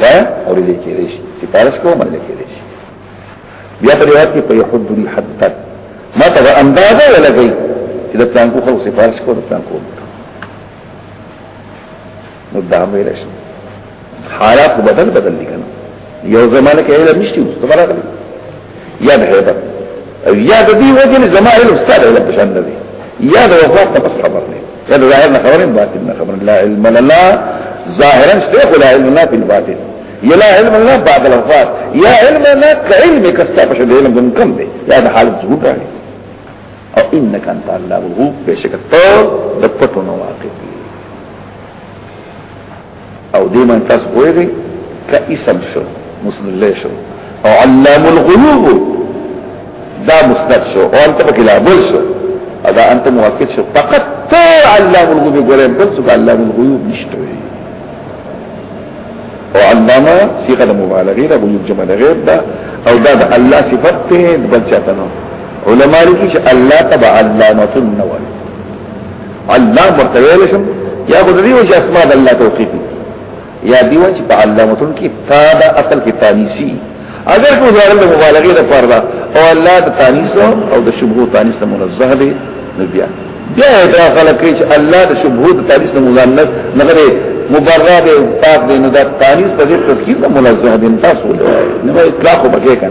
دا اورېدل کېږي سفارش کوم نه کېږي بیا په روایت کې په يحب الحد ما ته اندازه ولګي چې د پلان کو خو سفارش کو د پلان کو نو دا مې راشي حالات بدل بدل دي کنه یو زمانه کې علم نشته اوس دوباره غلي یا د هیبت او یا د دې وجه نه زما علم ستاره علم بشان نه دی یا د وفات نه بس خبر نه یا د ظاهر نه خبر نه باطن نه خبر لا علم لنا ظاهرا شیخ لا علم لنا فی الباطن یا لا علم لنا بعد الوفات یا علم لنا کعلم کستا پشه د علم دن کم دی یا د حالت ظهور راغی او انک انت الله الغوب بشکته د پټو نو واقع دی او دې من تاسو وایي ک اسم شو مسند الله شو او علام الغيوب دا مسند شو او انت پکې لا بل شو ادا انت موافق شو فقط ته علام الغيوب ګورې بل څه علام الغيوب نشته او علامه صيغه مبالغه ده غيوب جمع ده غيب ده او دا د الله صفت ته بل چاته نه علماء لري چې الله تبع علامه النووي الله ورته ویل شم یا خو دې وجه اسماء د الله توقیف یا دی وجه په علامتون کې تا دا اصل کې تانیسی اگر کو ظاهر د مبالغه د پر دا او الله د تانیس او د شبهه تانیس منزه دی نبیا بیا دا خلک چې الله د شبهه د تانیس منزه نه غره مبرره دی پاک دی نو دا تانیس په دې تذکیر ته منزه دی تاسو نه اطلاق وکړئ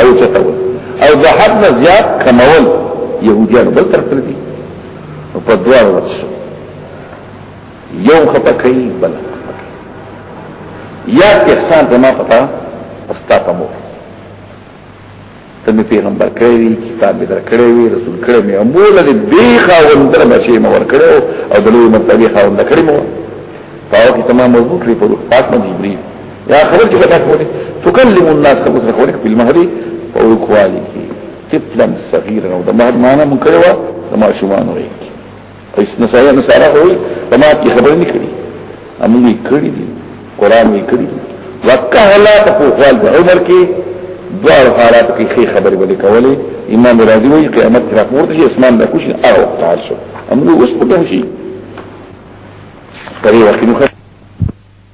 او چتول او د حد نه زیات کمول يهوديان بل تر کړی دي او په دوه ورځ یو خپه کوي بل یا احسان ته ما پتا استا په مو ته می پیغمبر کړی کتاب در کړی وی رسول کړی می امول دې دی خاون تر بچی مور کړو او دلوی مطلبی خاون کړی مو تاو کی تمام مضبوط ری په پاک مجبوری یا خلک چې دا کوي تکلم الناس ته کوته خلک په المهدي او کوالي کې طفلا صغيرا او د مهر معنا مونږ کړو د ماشومان وي ایس نسایا نسارا وي په ما کې خبرې نه کړي امون یې کړی دي قران یې کړی دي وکهلا په خپل د عمر کې دوه حالات کې خې خبرې ولې کولې امام راضي وي قیامت کې راپور دي اسمان د کوشي او تعال شو امون اوس په دې شي پرې وخت نو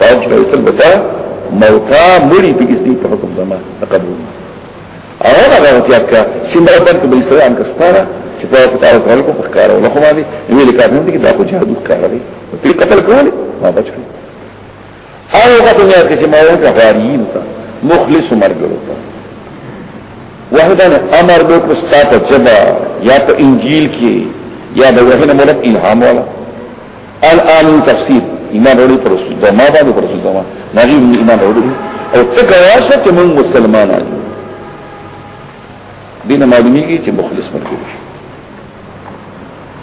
پاوچ به تل بتا موتا مړي په کیسې په حکم زما تقبل او هغه غوتیا کا چې مرتب کې به اسلام کستاره چې په وخت او کول کو ښکار ولا خو باندې وی لیکه نه دي دا خو جادو ښکار دی په قتل کول ما بچ کړ او هغه دنیا کې چې ما ورته غارین تا مخلص مرګلو تا وحدا امر به کو ستاسو جبا یا په انجیل کې یا د وحنا مولک الهام والا الان تفسیر ایمان وروړي پر رسول الله ما باندې پر رسول الله نبی ایمان وروړي او څه کواسه چې موږ مسلمانان یو دین معلومیږي چې مخلص مرګ شي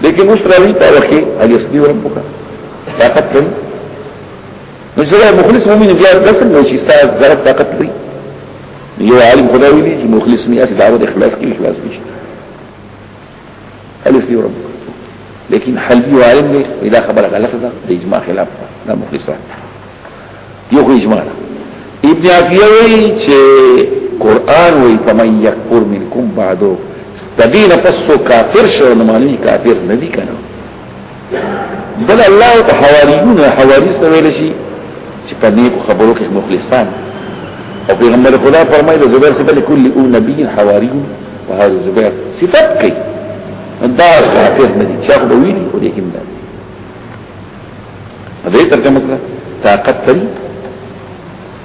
لیکن اوس راوي تا وخی علي اسدي وربک طاقت لري نو چې مخلص مؤمن بیا دسم نو چې ستا ضرب طاقت لري یو عالم خدای ویلي چې مخلص نه اسی دعوت اخلاص کې اخلاص نشته الف دی رب لیکن حلبی و عالم دی اذا خبر غلط ده د اجماع خلاف ده مخلص ده یو خو اجماع ده ابن عقیه وی چې قران وی فمن یکفر منکم بعدو تدین پسو کافر شو نو معنی کافر ندی کنه بل الله ته حواریون حواری سره ویل شي چې په نیکو خبرو کې مخلصان او پیغمبر خدا فرمایي د زبیر سره لكل او نبی حواری په هغه زبیر صفات کوي دا ذاته نه دي چې خو ویلي او دې کې نه دې ترجمه سره طاقت لري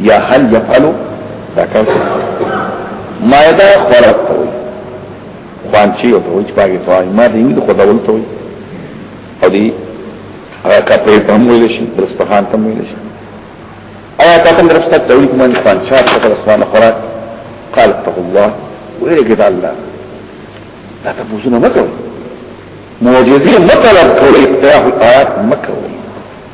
یا هل یفعلو دا کار مایده خورت توی خوانچی او توی چپاگی توی ما دیوی دو خودول توی او دی هغه کپڑے په هم ویل شي درسپخان ته ویل شي ایا تاسو هم درسته تولی کوم انسان چا ته اسمان خوراک قال اتقوا الله ویل کې الله دا تاسو نه مکو معجزې مطلب کوي ته آیات مکو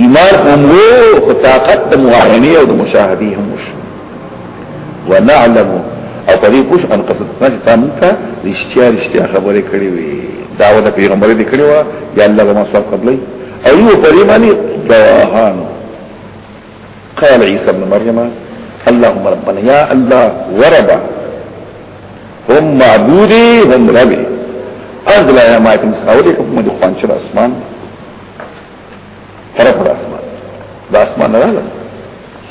ایمان هم وو طاقت د معاینه او د مشاهده هم وشو ونعلم او په دې پوښ ان قصد نه تامته رښتیا رښتیا خبرې کړې وي داو د پیغمبر دې کړې و یا الله به ما سوال قبلې او یو په دې باندې دواهان قال عيسى ابن مريم اللهم ربنا يا الله ورب هم معبودي هم ربي انزل يا مايت مساولي حكم دي خوانشر اسمان فرق د اسمان د اسمان نه راغله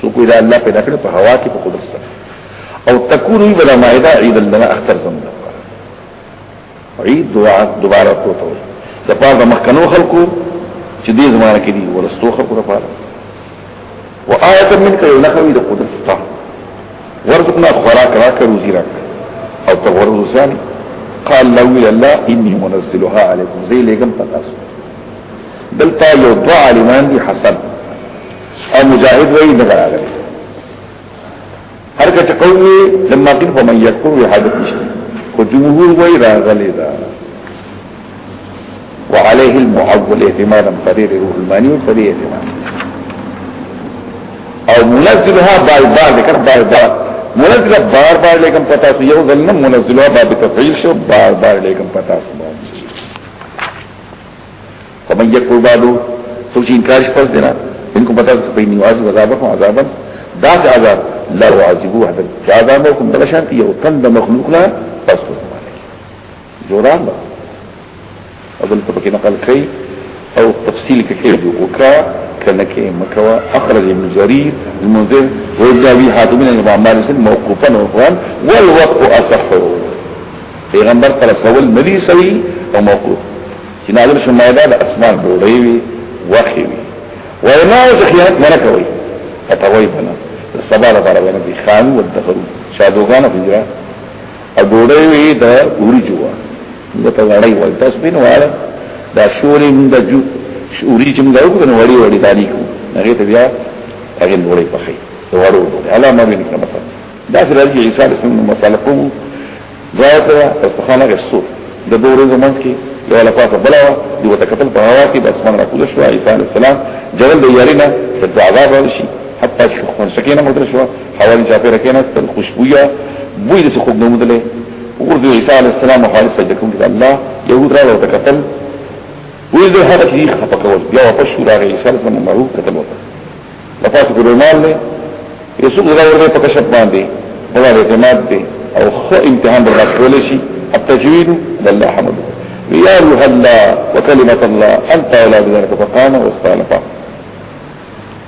سو کوی دا الله پیدا کړ په هوا کې په قدرت سره او تكون وی بلا مائده عيد لنا اختر زمنا عيد دعاء دوباره کوته د پاره د مخکنو خلکو چې دې زمانه کې دي ورستو خلکو لپاره وآية منك یو نخوی د قدرت ستا ورزقنا خوراک راک روزی راک او تغرز ثاني قال لولا الله اني منزلها عليكم زي لګم پتاسو دلته یو دو عالمان دی حسن او مجاهد وی نظر آگلی هر کچه قومی لما قیل فمن یکون وی حاجت نشتی خو جمهور وی راغلی دا وعليه المعول اعتمادا فرير روح الماني وفرير اعتماد او منزلها بار بار ذکر بار بار منزلها بار بار لیکن پتا سو یو ظلم منزلها باب تفعیل شو بار بار لیکن پتا سو ومن يكفر بعده سوچ انکار شپس دینا ان کو پتا په نیواز عذاب او عذاب داس عذاب لا عذابو هذا عذاب کوم بل شان یو تن د مخلوق لا پس پس جوران دا اذن په کې نقل کوي او تفصيل کې کوي وکا کنه کې مکوا اخرج ابن جرير المنذر وجابي حاتم بن ابي عمار موقوفا وقوان والوقت اصحه پیغمبر پر سوال ندی صحیح او موقوف چې نازل شو مایده د اسمان ډوړې وي وخی وي وای ما او خیانت نه کوي فتوی بنا سبا لپاره ونه دي خان او دخلو شادوغان فجرا او ډوړې وي د اوري جوا د په غړې وای تاسو بین واله دا شوري موږ د جو شوري چې موږ وګورو نو وړي وړي تاریخ هغه ته بیا هغه ډوړې پخې ورو علامه بن کمه دا چې راځي عیسی علیه السلام مساله کوم ځای ته استخانه غشو د دوه ورځې منځ کې یو له پاسه بلا و دی وته قتل په هوا کې د اسمان را کوز شو عیسی علیه السلام جبل د یارینا د دعا غوښتل شي حتی چې خون سکینه مدر شو حوالی چا پیره کینه ستل خوشبویا بوی دسی خوب نمودلی ورد عیسی علیہ السلام خالص سجده کوم کده الله یهود را لوته قتل وی دې هغه چې خپکول بیا واپس شو راغی عیسی علیہ السلام مرو قتل وته لپاس کې رومال نه یسو غلا ورته په کشف باندې ولا اعتماد دی او خو امتحان به راکول شي التجوید لله حمد یا ایه الله وکلمۃ الله انت ولا بذلک فقام واستغفر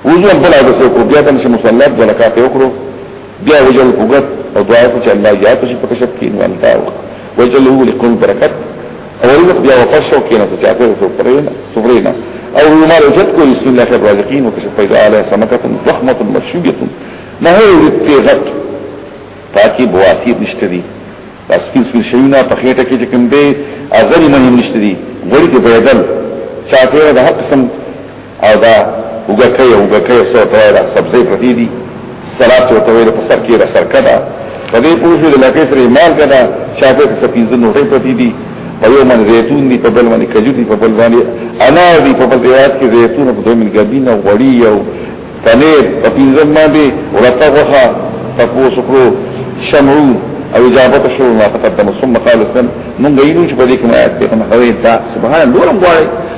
وجو بلا د سو کو بیا د مصلات زکات یو کړو بیا وجل کوګت او دعا کو چې الله یا تاسو په کشف کې نو انت وجل هو لكل برکت اول وخت بیا واپس شو کینه ته چاته سو پرینا سورینا او ما رجت کو بسم الله الرحمن الرحیم وکشف پیدا علی سمکه ضخمه مشیه نه هو تیغت پاکی بواسیت نشته دي بس فیس فیس شیونه په خېټه کې چې کوم دی اغلی منی نشته دي غړي کې بيدل چاته د حق سم او دا وګکه یو وګکه یو څو ته دا سبزی پرتی دي سلات او ته ویل په سر کې را سر کړه په دې پوښې د لکه سره ایمان کړه شاته په سپینځه نوټې پرتی دي په یو من زیتون دی په بل باندې کجور دی په بل باندې انار دی په بل روایت کې زیتون په دوی من ګبین او غړی او پنیر په پینځم باندې ورته غوخه په پوسو کړو شمعو او اجابت شو ما تقدم ثم قال اسلم من غيرو چې په دې کې ما آیات پیغمبر دا سبحان الله لورم غواړي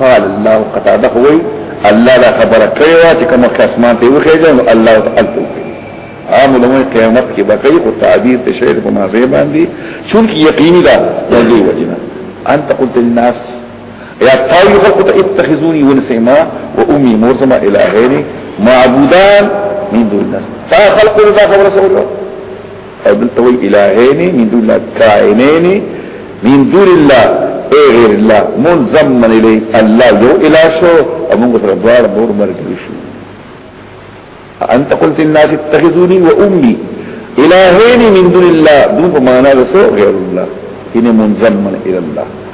قال الله قتاده وی الله دا خبره کوي چې کوم اسمان ته وخیږي نو الله تعالی کوي عام علماء قیامت کې بقای او تعبیر ته شعر په مازه باندې چونکی یقیني دا دی وجنا انت قلت للناس یا تاوی خلق ته اتخذوني ونسما وامي مرزما الى غيري معبودان من دون الناس تا خلق دا خبره سوالو او دلته وی الهین من دون الله کائنین من دون الله اے غیر الله منظم من الی الله یو اله شو او موږ سره دوار نور مرګ شو انت قلت الناس اتخذوني وامي الهین من دون الله دون معنا رسو غیر الله ان منظم من الی الله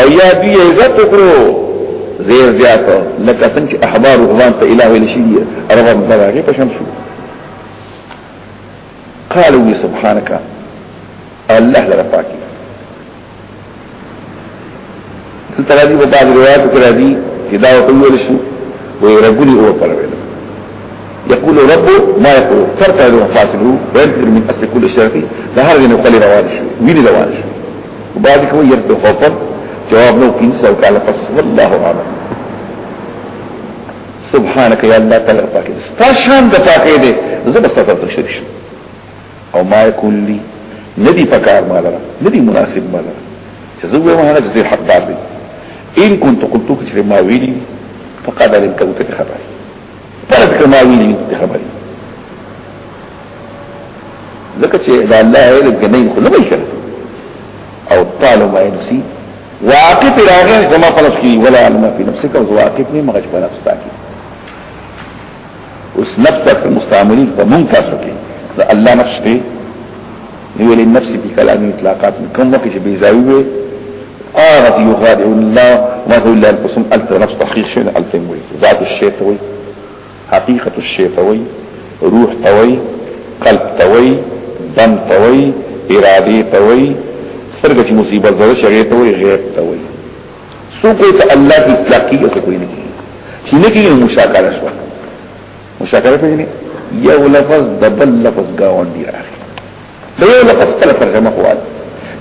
او یا دی عزت وکړو زیر زیات لکه څنګه احبار رهبان ته الہ ویل شي رب مبارک په شمس قالوا سبحانك الله لرا پاکي ترازی په بعض روایت کې راځي چې دا ویل شو وي ربني هو پروي يقول رب ما يقول فرق له فاصله ويبدل من اصل كل شرطي ظهر انه قال روان شو وين روان شو بعد کو ير په خوفه جواب نو کین سو کال پس والله اعلم سبحانك يا الله تعالی پاک دې ستاشان د پاکې دې زب سفر ته شریک شو او ما يكون لي ندي پکار مال را ندي مناسب مال را چې زه وایم هغه دې حق دار دي ان كنت قلت لك ما ویلي فقد علمت وتك خبري فرض کما ویلی دی خبری لکه چې دا الله علم کې نه خو نه وایي او طالو ما نفسي واقف راغی زما فرض کی ولا علم فی نفسک او واقف نه مغش په نفس تا کی اوس نفس مستعملین په مونږ تاسو کې الله نفس دی ویل النفس په کلام اطلاقات کوم وخت چې بیزاوی وي آغت یغاد الله ما هو الا القسم الف نفس تحقیق شنه الف وي ذات الشیء توي حقیقت الشیء توي روح توي قلب توي دم توي اراده توي سرګه چې مصیبت زره شغه توي غیب توي سو کوئی ته الله کی اطلاق کیږي څه کوئی نه کیږي چې نه کیږي مشاکره شوه مشاکره پیجنی یو لفظ دبل لفظ گاوان دی راخی دا یو لفظ پل ترجمه خواد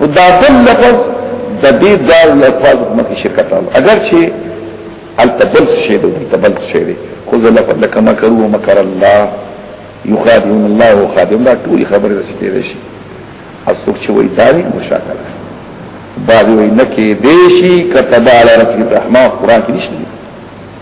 و دا بل لفظ دا دی دار لفظ مکی شرکت آلو اگر چه التبل شید و التبل شید خوز لفظ لکا مکرو مکر اللہ یخادیون اللہ و خادیون دا تولی خبر رسی تیرشی از توک چه وی داری مشاکره بعضی وی نکی دیشی کتبال رفیت رحمه قرآن کی نشتی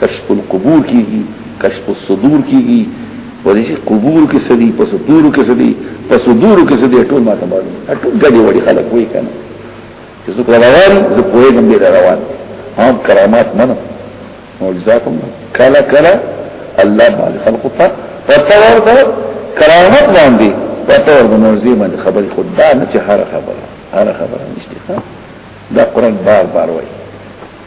کشف القبور کیږي کشف الصدور کیږي ورشي قبور کې سدي په صدور کې سدي په صدور کې سدي ټول ماته معلوم ټول غړي وړي خلک وې کنه چې څوک روان زه په دې باندې روان هم کرامات منه معجزات منه کلا کلا الله باندې خلق ته فتور ده کرامات باندې فتور د معجزې باندې خبرې خدای نه چې هر خبره هر خبره نشته دا قران بار بار وایي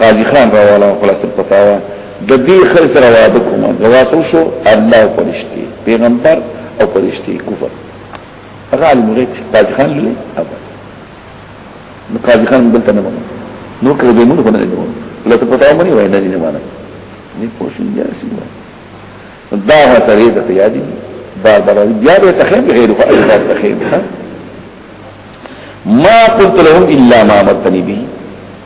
قاضي خان راواله خلاص الفتاوا د دې خل سره واده کوم غواړ شو الله پرشتي پیغمبر او پرشتي کفر هغه عالم غیب قاضي خان لولي ابا نو قاضي خان بل ته نه مونږ نو کړه دې مونږ نه نه مونږ لا ته پتاو مونږ وای نه نه مانه نه پوښین بیا سیمه دا سره دې ته یادې بار بار بیا به تخیم غیر فائدہ تخیم ما قلت لهم الا ما امرتني به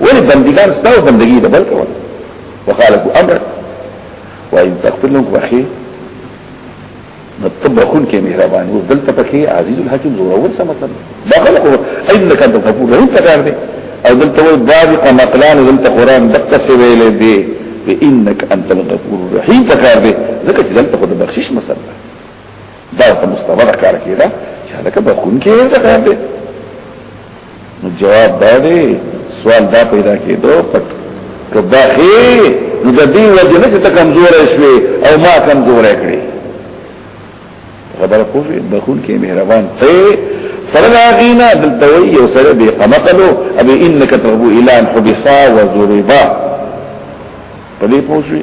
ولی بندگان ستاو بندگی ده بلکه ولی وخالفو امر وإن تغفر لهم وخي نطب خون کې مهربان او دلته پکې عزیز الحکیم زور اور سم مطلب دا خلق انك انت غفور رحیم پکار دی او دلته وای دابق مقلان دلته قران دقه سی ویل دی انك انت الغفور الرحیم پکار دی ځکه چې دلته خود بخشش مسله دا ته مستوره کار کیدا چې هلکه به خون کې دا کار دی نو جواب دا دی سوال دا پیدا کېدو پټ کدا خې نو د دې وجه نه چې کمزور شوي او ما کمزور کړی خبره کوفي بخون کې مهربان ته سرنا غینا دلتوی یو سره بی قمقلو ابی انک تغبو الان حبسا و ضربا پدی پوشوی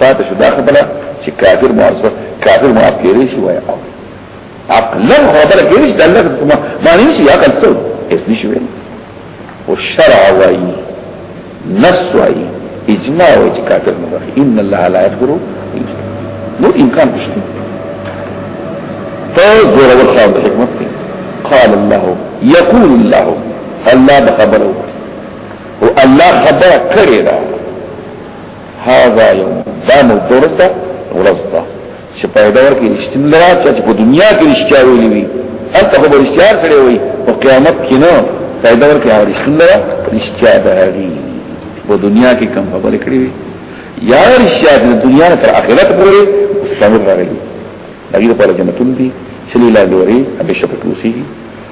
پاتې شو دا خبره چې کافر معصب کافر معاف کېږي شي وای او عقلا خبره کېږي چې الله ما ما نشي عقل څو اس نشي وای او شرع وای نص وای اجماع وای چې کافر نه وای ان الله لا يغفر نو امکان نشته ته زور ورخه د حکمت قال الله يقول الله الله بخبره او الله خبره کړی دا هاذا یوم دا نو درسته ورسته چې پیدا ورکې رښتین لرا چې په دنیا کې رښتیا ویلې وي هلته خو رښتیا کړې وي او قیامت کې نو پیدا ورکې هغه رښتین لرا رښتیا ده په دنیا کې کم خبرې کړې وي یا رښتیا د دنیا تر آخرت پورې استمر راغلي دغه لپاره جنتون دي شلی لا دوري ابي شپکوسي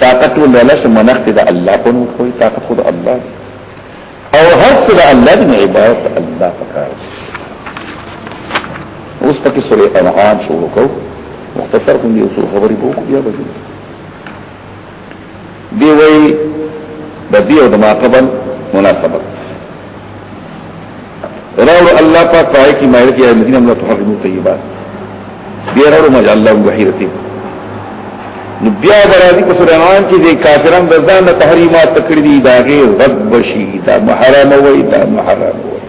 طاقت ولا شي منخت د الله په نوم کوي طاقت خود الله او هر څه د الله د عبادت الله پکار اوس پکې سورې انعام شروع کو مختصر کوم یو څه خبرې بو کو بیا به دی وی د دې او د ما قبل مناسبت راو الله پاک پای کی مایل کی مدینه من تحرمو طیبات بیا راو مجال الله وحیرتی نو بیا برازی په سورہ انعام کې د کافرانو د ځان تحریمات تکړه دي دا غیر رد بشي دا محرم وای دا محرم وای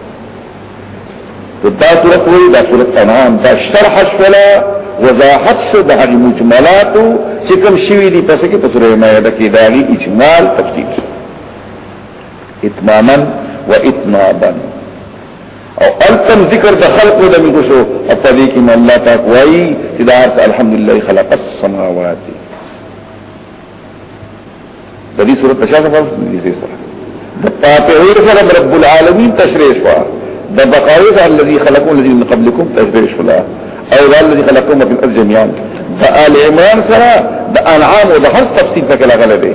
دا صورت وای دا صورت تمام دا شرح الصلا وضاحت سو د هغه مجملات چې کوم شوی دي پس کې په سورہ مائده کې دا غي اجمال تفصیل اتماما و اتنابا او التم ذکر د خلق د من کو شو او په دې کې الله پاک وایي چې دا ارس الحمدلله خلق السماوات د دې صورت په شاته باندې دې څه سره د پاتې سره رب العالمین تشریح شو د بقاوی سره الذي خلقو الذي من قبلكم تشریح شو لا او دا الذي خلقكم في الارض جميعا د آل عمران سره د انعام او د هر تفصیل په کې لګل دی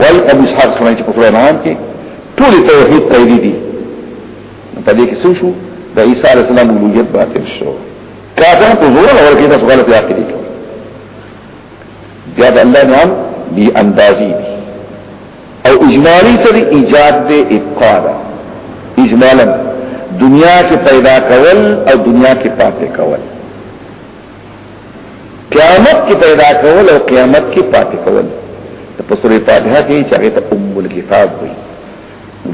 وای ابو اسحاق سمعي چې په قرآن کې ټول توحید تایید دي په دې کې څه شو د عیسی علی السلام اولویت باطل شو کافر په زور اور کې تاسو غلط یاد کړی بیا د الله نام بی اندازي دي او اجمالی سره ایجاد دې ابقاء ده اجمالا دنیا کې پیدا کول او دنیا کې پاتې کول قیامت کی پیدا کول او قیامت کی پاتې کول د پسورې فاتحه کې چې هغه ته ام الکتاب وي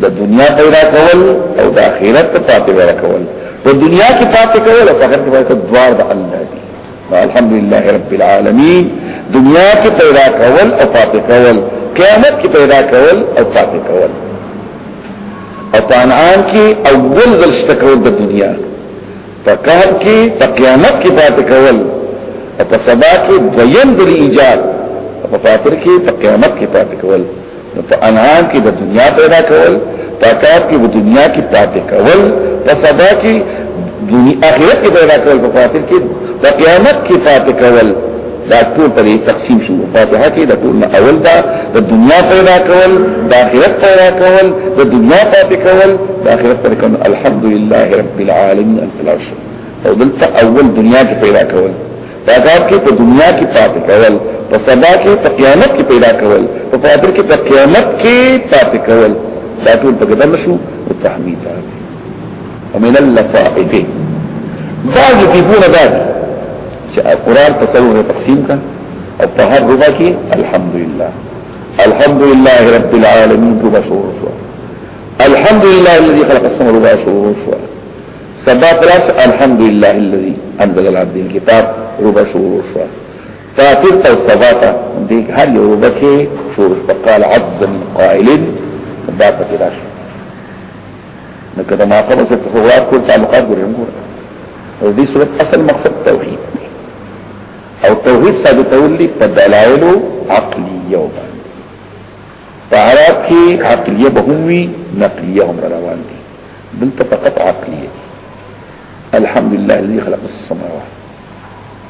د دنیا پیدا کول او د آخرت ته پاتې پیدا کول په دنیا کې پاتې کول او په آخرت کې پاتې دوار د الله دی الحمدلله رب العالمین دنیا کې پیدا کول او پاتې کول قیامت کې پیدا کول او پاتې کول او په انعام کې اول ځل شته کول د دنیا په قهر کې په قیامت کې پاتې کول او په سبا کې دویم د ایجاد په فاتر کې په قیامت کې پاتې کول نو په انعام کې د دنیا پیدا کول په کار کې د دنیا کې پاتې کول په سبا کې دنیا اخرت کې پیدا کول په فاتر کې په قیامت کې پاتې کول دا ټول په تقسیم شو فاتحه کې د ټول اول دا د دنیا پیدا کول د آخرت پیدا کول د دنیا پاتې کول د آخرت پر کول الحمدلله رب العالمین الفلاش او دلته اول دنیا کې پیدا کول فاتحه کې په دنیا کې پاتې کول په سبا کې په قیامت کې پیدا کول په فاتحه کې په قیامت کې پاتې کول دا ټول په قدم شو او تحمید راځي ومن اللفائد بعض يجيبون ذلك چې قران په څلور تقسیم کا او په هر ربع کې الحمدلله الحمدلله رب العالمین ربع شروع شو الحمدلله الذي خلق السماء ربع شروع شو سبا پرس الحمدلله الذي انزل على عبد الكتاب ربع شروع شو فاتر او سبا ته دې هر یو ربع کې شروع فقال عز من قائل دا پکې راشي نو کله ما قبل څه خو واکو تعلقات ګورم ګورم او دې صورت اصل مقصد توحید او توحید ثابتول دي په دلایل عقلیه باندې په عرب کې عقلیه به هم وي نقلیه هم روان دي دلته فقط عقلیه الحمد لله الذي خلق السماوات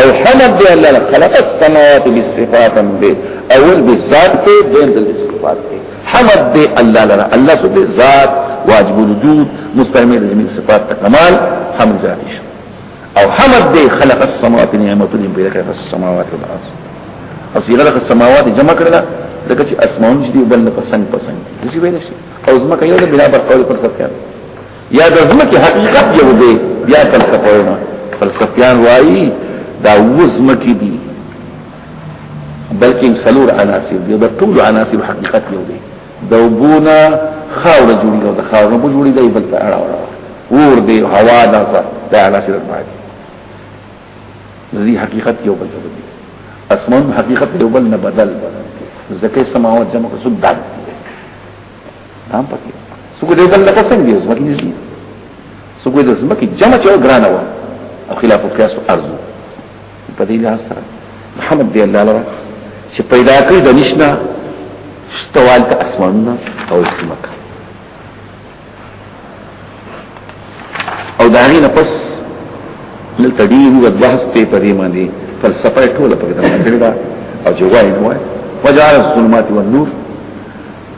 او حمد دی الله خلق السماوات بالصفات به اول بالذات ته دین د صفات ته حمد دی الله لنا الله سو دی ذات واجب الوجود مستعمل جميع صفات کمال حمد ذاتی شو او حمد دی خلق السماوات نعمت دی بلک السماوات والارض او سیغه خلق السماوات جمع کړل لکه چې اسمانونه دي بل په څنګه په څنګه دي ویل شي او زما کوي بنا پر قول پر څه یا د ځمکې حقیقت یو دی بیا فلسفه نه فلسفیان وایي دا وزمکې دي بلکې څلور عناصر دي دا ټول عناصر حقیقت یو دی د وبونه خاور جوړي او د خاور نه جوړي دی بلته اړه اړه اور دی هوا دا څه دا عناصر باندې دې حقیقت یو بل دی اسمان حقیقت یو بل نه بدل ځکه سماوات جمع کوم داد هم پکې څوک دې بل لکه څنګه یو ځمکې نشي څوک دې ځمکې جمع چې ګرانه و او خلاف قیاس ارزو په دې لحاظ سره محمد دی الله لره چې پیدا کړی د نشنا شتوال ته اسمانونه او ځمکه او دا غي نه پس دلته دی یو بحث ته پرې باندې فلسفه ټوله پکې دا او جواب نو وجعل الظلمات والنور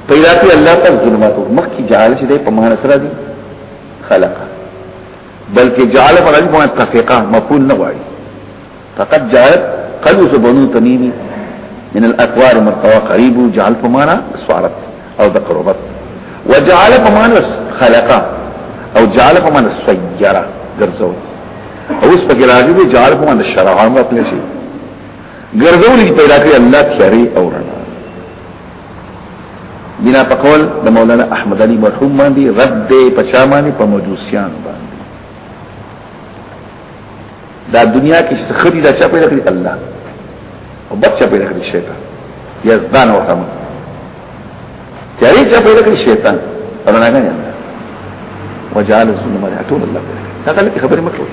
پیدا کی الله تعالی ظلماتو مخ کی جعل چې په معنا سره دي خلق بلکې جعل په لږ باندې تفقه مفعول نه وایي فقط جعل قلوس بنو تميمي من الاطوار مرتوا قريب جعل په معنا سوارت او د قربت وجعل په معنا خلق او جعل په معنا سيرا ګرځو او اس په ګراجو دي جعل په معنا شرعان خپل شي ګرځو لري پیدا کوي الله شرعي او رڼا بنا په قول د مولانا احمد علي مرحوم باندې رد دی په چا باندې په مجوسیان باندې دا دنیا کې څه خري دا چا پیدا کړی الله او بد چا پیدا کړی شیطان یزدان او حمد تیاری چا پیدا کړی شیطان او نه غنی وجعل الظلمات طول الله دا خبره مکوئ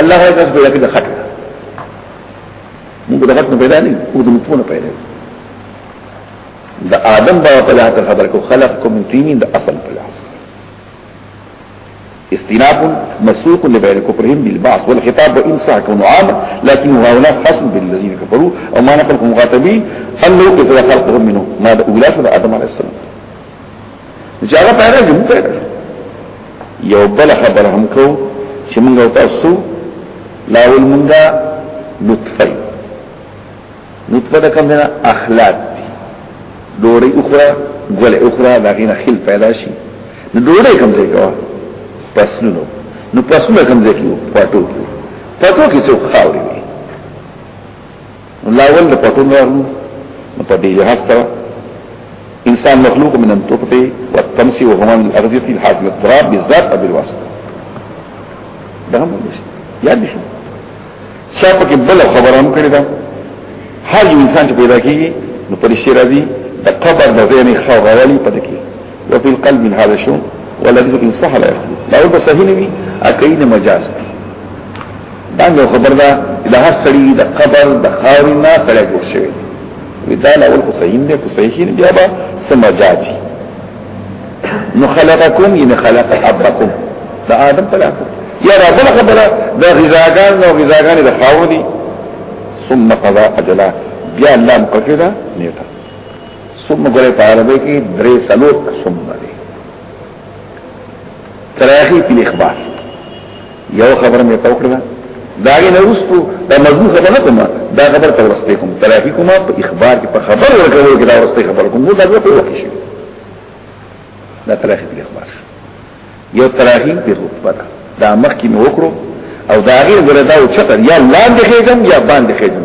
الله هغه کس پیدا کړ د خټه موږ د خټه پیدا نه موږ د نطفه نه پیدا د آدم بابا په لحاظ خبر کو خلقکم من طين د اصل په لحاظ استناف مسوق لبعض كفرهم بالبعث والخطاب وان صح كون عام لكن هؤلاء خاص بالذين كفروا وما نقل مخاطبين انه اذا خلقهم منه ما اولاد ادم عليه السلام چې هغه پیدا کوم پیدا یو بل خبر هم کو چې موږ تاسو لا ول موږ نطفه نطفه د کوم نه اخلاق دي دوري اخرى ګل اخرى دا غینه خل پیدا شي نو دوري کوم ځای کوه پسلونو نو پسلونه کوم ځای کیو پټو کیو پټو کې څو خاوري الله ول د پټو نورو په دې جهاز ته انسان مخلوق من النطفه والتمس وهو من الاغذيه الحاكم التراب بالذات او بالواسطه دا هم مش یاد شي شاپه کې بل خبره هم کړی دا هر یو انسان چې پیدا کیږي نو پرشتي راځي د قبر د زینې خاو غوالي پد کې وفي القلب من هذا شو ولدي ان صح لا يخلو لا يبقى صحيح نبي اكيد مجاز باندې خبر ده د هر سړي د قبر د خاورې نه سره جوړ شوی مثال اول کو صحیح نه کو صحیح نه بیا به سمجاجي نو خلقکم یعنی خلق ابکم دا آدم تلاکم یا را بل خبره دا غذاگان نو غذاگان دا خاور دی ثم قضا اجلا بیا اللہ مقفی دا نیتا ثم گره پارده کی دری سلوک ثم دی تراخی پی اخبار یو خبر مې تو کړل دا یې نوستو دا مضمون خبره کوم دا خبر ته ورسته کوم تراخی کوم په اخبار کې په خبر ورکول کې دا ورسته خبر کوم دا به په وکی شي دا تراخی په اخبار یو تراخی په خطبه دا دا مخکې مې وکړو او دا غیر وردا او چتر یا لاندې خېدم یا باندې خېدم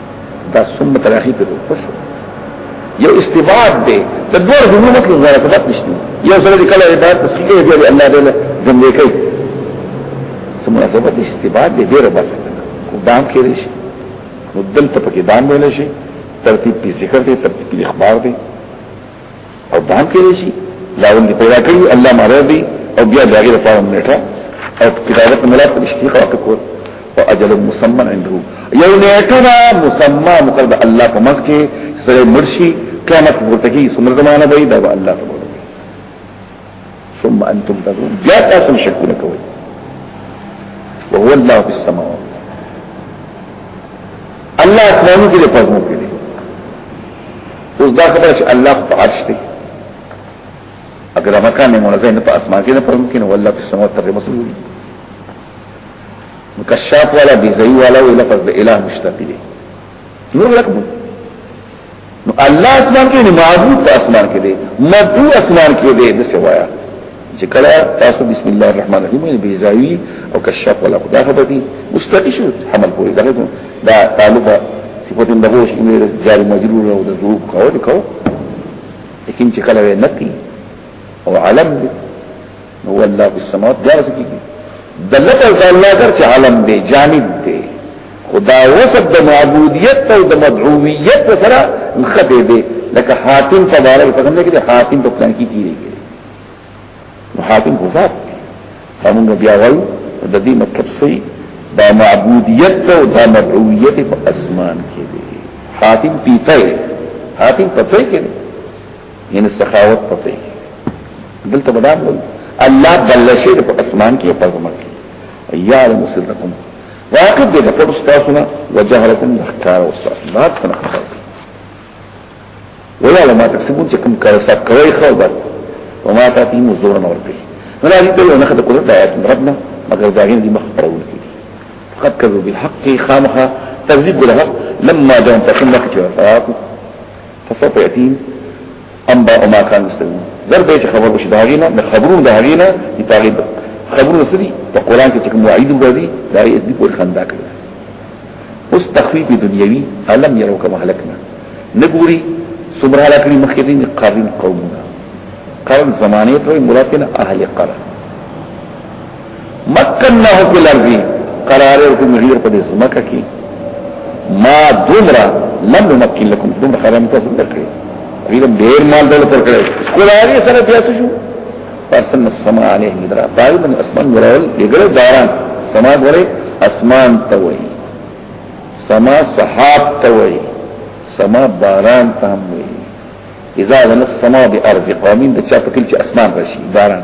دا ثم تراخی په پښو یو استباد دی د دوه جملو مطلب غیر ثبت نشته یو سره د کله عبادت تصحیح دی دی الله دې جمله کوي ثم ثبت استباد دی ډیر بس دام کې راشي نو دلته پکې دام ویل شي ترتیب په ذکر دی ترتیب په اخبار دی او دام کې شي لاول دې پیدا کړی الله مهره دی او بیا دا غیر فارم نیټه او کتابت ملاقات نشتی خاطر کول او اجل مسمى عنده یو نیټه دا مسمى مقرد الله په مس کې سره مرشي قیامت ورته کی سمر زمانہ دی دا الله تبارک ثم انتم تظلمون بیا تاسو شکونه کوئ وهو الله في السماوات الله اسمانو کې په پزمو کې اوس دا خبره چې الله په عرش دی اگر مکان منزه نه په اسمان کې نه پرم کې نه والله په سماوات تر مسلو دي مکشاف والا بيزي والا ولا لفظ اله مشتقي دي نور لکه نو الله اسمان کې نه معبود په اسمان کې دی مدو اسمان کې دی د سوایا چې کله تاسو بسم الله الرحمن الرحیم یې بیزاوی او کشف ولا خدا خبر دي مستقی شو حمل کوی دا دا طالبہ چې په دې دغه شي مې جاری مجرور او د ذوب کاوه کاوه لیکن چې کله نه کی او علم دی هو الله په سماوات دا څه کیږي د لفظ الله در چې عالم دی جانب دی خدا وصف د معبودیت او د مدعویت سره مخته دی لکه حاتم تبارک په څنګه کې حاتم په پلان کې کیږي نو حاتم هو ذات دی همغه بیا وایو د دې مطلب صحیح دا معبودیت او دا مدعویت په اسمان کې دی حاتم پیته حاتم پته کې دی یعنی سخاوت پکې دلته بدام وي الله بل شي په اسمان کې په زمکه کې یا المسلمون واقف دې په استادونه وجهرکم احکار او استاد سره ولا لما تكسبون چې کوم کار سات کوي خو بد وما تاتيهم زور نور به ولا دې ته نه خد قدرت آیات ربنا مگر ځاګین دي مخ پرول کی فقط کذو بالحق خامها تكذيب بالحق لما جاء تقمك في فسوف يأتيهم انباء ما كانوا يستمعون زر به چې خبر وشي دا غینا د خبرونو دا غینا چې پاغي خبرونه سړي په قران کې چې کوم وعید راځي دا یې دې پور خندا کوي اوس تخفیف دنیوي علم یو کما هلکنا نګوري صبر هلکني مخکې دې قارن قومنا قرن زمانه ته مراتب اهل قرن مکنه فی الارض قرار ورکوم غیر په دې سمکه کې ما دومره لم نمکن لكم دومره خرام تاسو درکړي غیر ډیر مال دولت ورکړي قرار سره بیا شو فارسل السماء عليه مدرا پای من اسمان ورول یګره داران سما غره اسمان ته وای سما صحاب ته وای سما باران ته هم وای اذا ون السماء بارض قومین د چا په کلی چې اسمان راشي باران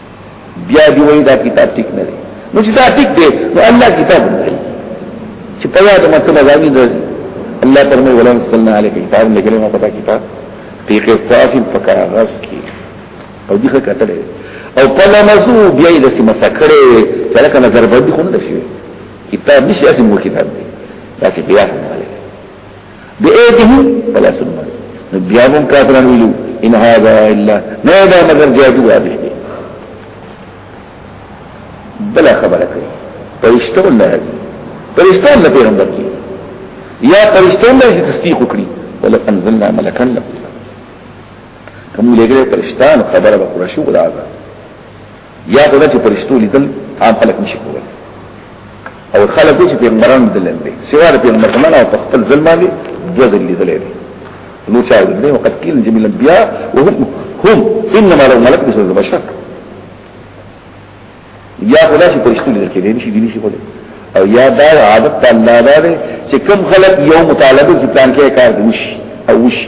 بیا دی وای دا کتاب ټیک نه دی نو چې دا ټیک دی نو الله کتاب نه دی چې په یاد مطلب غوړي دی الله پرمه ولن صلی علیه کتاب نه کړي ما پتا کتاب په کې تاسو په کار راس کی او دغه کتل او په لمزو بیا د سیمه سکړې چې لکه نظر باندې خو نه شي کتاب نشي اسمه کتاب دی دا څه بیا نه به ايده ولا سنه بیا هم کافران ویلو ان هذا الا نه دا مگر جادو واضح دی بلا خبره کوي پرشتو الله دې پرشتو الله پیغمبر کی یا پرشتو الله چې تصدیق وکړي ولو انزلنا ملکا لقد کوم لګره پرشتان خبره به قرشو غلا یا خو دا چې پرشتو لیدل عام خلک نشي کولای او خلک چې پیغمبران لیدل دي سوا د پیغمبران او په خپل ځل باندې دوه ځل لیدل دي نو چا دې وقت کین جميع الانبیاء وهم هم انما لو ملک مثل البشر یا خو دا چې پرشتو لیدل کېدې نشي دي نشي کولای او یا دا عادت الله دا دی چې کم خلک یو مطالبه کې پلان کې کار دي نشي او وشي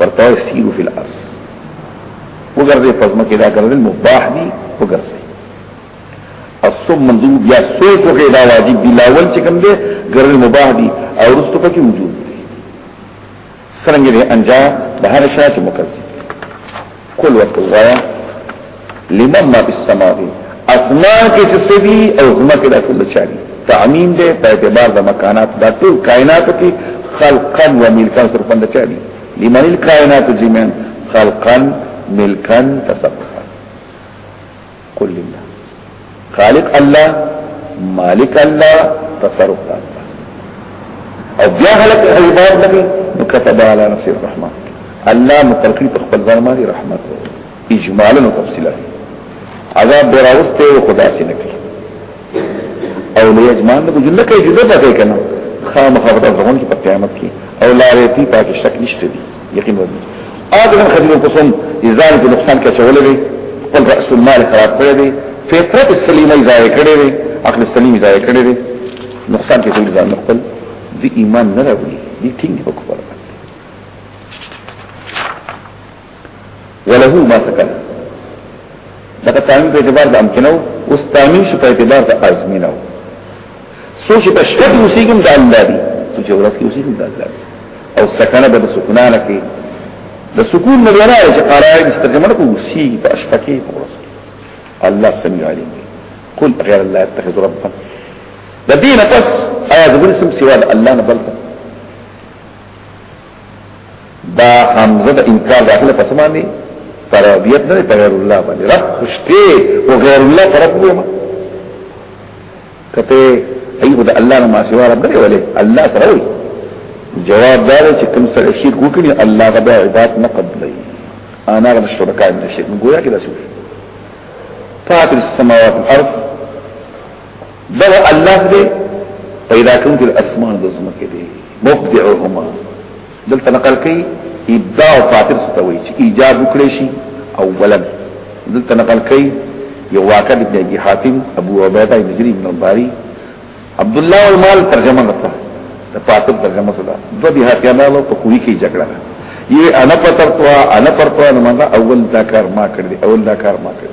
ورته سیرو فی الارض وګرځي پزما کې دا ګرځل مباح دي وګرځي او ثم منذوب بیا سوچ وکړي دا واجب دی لاول چې کوم دی ګرځل مباح دي او رستو پکې وجود څنګه دې انجام د هر شاته مکرځي قل ورته وایا لمن ما فی السماء اسمان کې چې سبي او زما کې د ټول چاري تعمیم دې په اعتبار د مکانات د ټول کائنات کې خلقا و ملکا سره پند چاري لمن الکائنات جميعا خلقا ملکا تصرفا قل لله خالق الله مالک الله تصرف الله او بیا خلق عباد نبی نو كتب على نفسه الرحمه الله مترکړي په خپل ځان باندې رحمت اجمالا او تفصیلا عذاب براوسته او خدا سي نکي او له اجمال نه جل کې جدا پاتې کنه خامخا په ځغون کې په قیامت کې او لارې تی پاکه شک نشته دي یقین ورته اذن خدمت قسم ازان کو نقصان کې چولې دي خپل راس المال خراب کړی دی فطرت سلیمه ضایع کړی دی عقل سلیم ضایع کړی دی نقصان کې ټول ځان خپل دی ایمان نه راوړي دی ټینګ په کوپر وله ما سکن دا تعمیم په اعتبار د امکنو اوس تعمیم شو په اعتبار د ازمینو سوچ په شپه کې اوسېږم د الله دی سوچ ورځ کې اوسېږم د الله دی او سکنه به د سکونانه کې د سکون نه ولا چې قرار استرجمه کو اوسېږي په شپه کې په ورځ کې الله سميع عليم قل غير الله اتخذ ربا د دې نه پس آیا د بل سم سوا د الله نه بلته دا حمزه د انکار داخله پس باندې ترابیت نه غیر الله باندې رب خوشته او غیر الله طرف دی کته ایو د الله نه ما سوا رب نه ولې الله سره وي جواب دار چې کوم سره شرک وکړي الله غدا عبادت نه قبلې انا غل شرکا من الشرک ګویا کې رسول فاتر السماوات والارض دو الله دې پیدا کوونکی الاسمان د زمکه دې مبدعهما دلته نقل کوي ابداع او فاتر ستوي چې ایجاد وکړي شي اولا دلته نقل کوي یو واقع د ابن ابي حاتم ابو عبيده بن جرير بن الباري عبد الله المال ترجمه غته د فاتر ترجمه سره د دې هاتیانو په کوی کې جګړه یې انا پترتوا انا پرتوا نه مانګه اول دا کار ما کړی اول دا کار ما کړی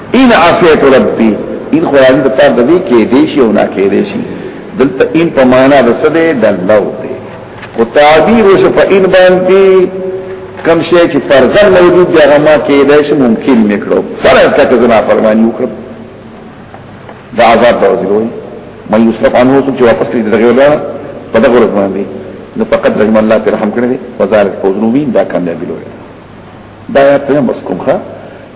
ان عافیت ربی ان خو یان د پاره د دې کې دې شي او نه کې دې شي دلته ان په معنا د څه دی د لو دی او تعبیر وش په ان باندې کم شي چې فرزن موجود دی هغه ما کې دې شي ممکن نکړو فرض تک زنا فرمانی وکړو دا عذاب به وځي مې یوسف انو څه چې واپس دې دغه ولا په دغه ورځ باندې نو فقط رحم الله پر رحم کړی وزارت فوزنوین دا کامیابی لوي دا یا ته مسکوم ښه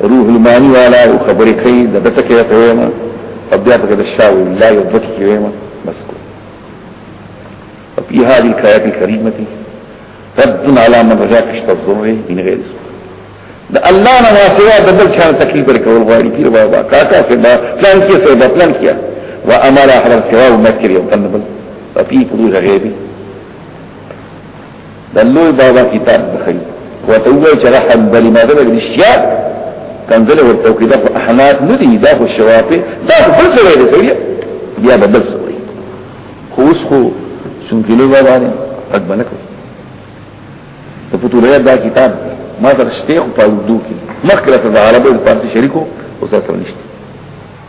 روح المانی والا او خبرې کوي د دته کې ته ویمه او بیا په د شاو لا یو دته کې ویمه بس کو او په هغه الکایات الکریمه دي رد علی من رجاء کشت الضر من غیر د الله نه واسوا د بل چا تکلیف پر کول غواړي پیر بابا کاکا سے با پلان کې سے با پلان کیا و امر احد سوا مکر یو کنه بل په پی پوری غیبی د لوی بابا کتاب بخل وته وای چې رحم بلی ما ده د شیا کنزل ورته کې د احناف نه دي دا خو شوافه دا بل څه وایي سړي بیا به بل څه وایي خو اوس خو څنګه لوی بابا نه قد بنک ته په ټول دا کتاب ما درشته په اردو کې مخکره د عربو په شریکو او تاسو نشته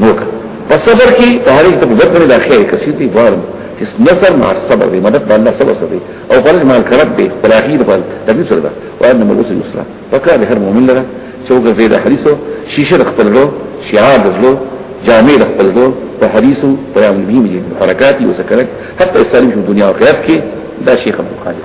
نو په صبر کې په هر څه مدد باندې داخله کسي دي بار چې نصر مع الصبر دی مدد د الله صبر سره او فرج مع الكرب دی پر اخیر په دې سره ده او ان ملوث یسرا فکر هر مؤمن لره چې وګ زید حدیثو شیشه خپل ورو شعار دزلو جامع خپل ورو په حدیثو په مهم دي حرکات او سکرات حتی اسلام په دنیا او آخرت کې دا شیخ ابو خالد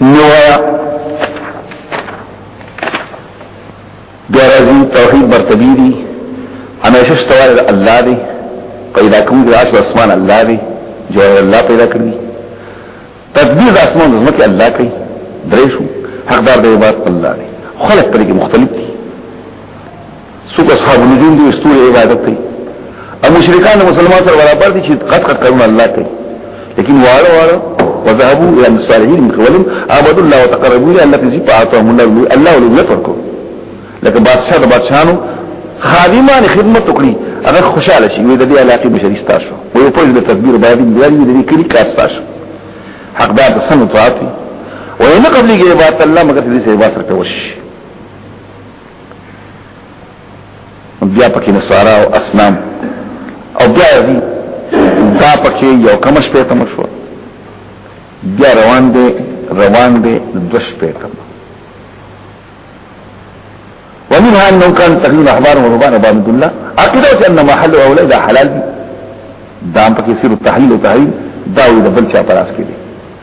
نوایا بیارازی توحید مرتبی دی همیشه شتوار الله دی پیدا کوم د عرش اسمان الله دی جوهر الله پیدا کړی تدبیر د اسمان د زمکه الله کوي درې شو حقدار د عبادت الله دی خلق پرې مختلف دي څوک اصحاب النجوم دي استوري عبادت کوي او مشرکان مسلمان سره برابر دي چې قد قد کارونه الله کوي لیکن واړه واړه وذهبوا الى الصالحين من قبلهم عبدوا الله وتقربوا الى الله في طاعتهم الله ولم يفرقوا لکه بادشاہ د بادشاہانو خادمان خدمت وکړي هغه خوشاله شي وي د دې علاقې مشري ستاسو او یو پوز د تدبیر باندې دی د دې کلی کار ستاسو حقدار د سن طاعت وي او نه قبلي کې عبادت الله مگر دې سره عبادت کوي بیا پکې نصارا او اسلام او بیا دي دا پکې یو کم شپې تم شو بیا روان دي روان دي د شپې تم ومنها انه كان تقريبا احبار وربان ابو عبد الله اكيد ان محل اولاد حلال دي دام پکې سیر تحلیل او تحلیل دا وي د بل چا پراس کې دي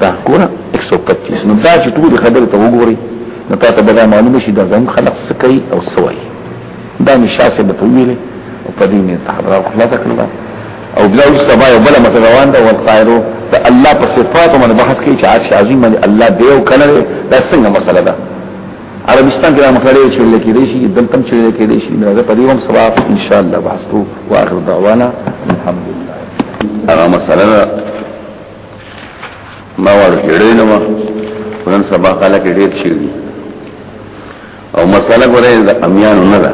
دا ګوره 125 نو دا چې ټول خبرې ته وګوري نو تاسو به دا معلومه شي دا زموږ خلق څه کوي او څه وایي دا نشاسه به طويله او په دې نه تحرر خلاص کړل او بیا اوس سبا یو بل مته روان ده وقایرو ته الله په صفاتو باندې بحث کوي چې عرش عظیم باندې الله دی او کنه دا څنګه مسله ده عربستان کې مخړې چې لکه دې شي دلته چې لکه دې شي نو دا په دې هم سبا ان شاء الله بحثو واخر دعوانا الحمدلله هغه مسله ما وړو کېړې نه ما نن سبا خلک ډېر شي او مسله ګوره د امیان نه ده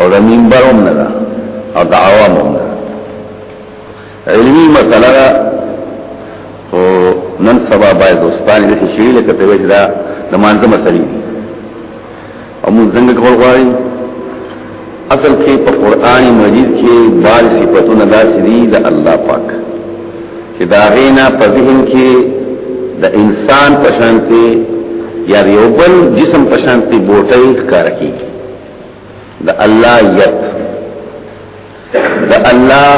او د منبر هم نه ده او د عوام هم نه علمي مسله ده او نن سبا باید دوستان دې شي لکه ته وځه د مانځه مسلې او موږ څنګه کول غواړي اصل کې په قران مجید کې بار صفاتونه داسې دي د الله پاک چې دا غینا په ذهن کې د انسان په شان کې یا یو بل جسم په شان کې بوټي ښکار کی د الله یت د الله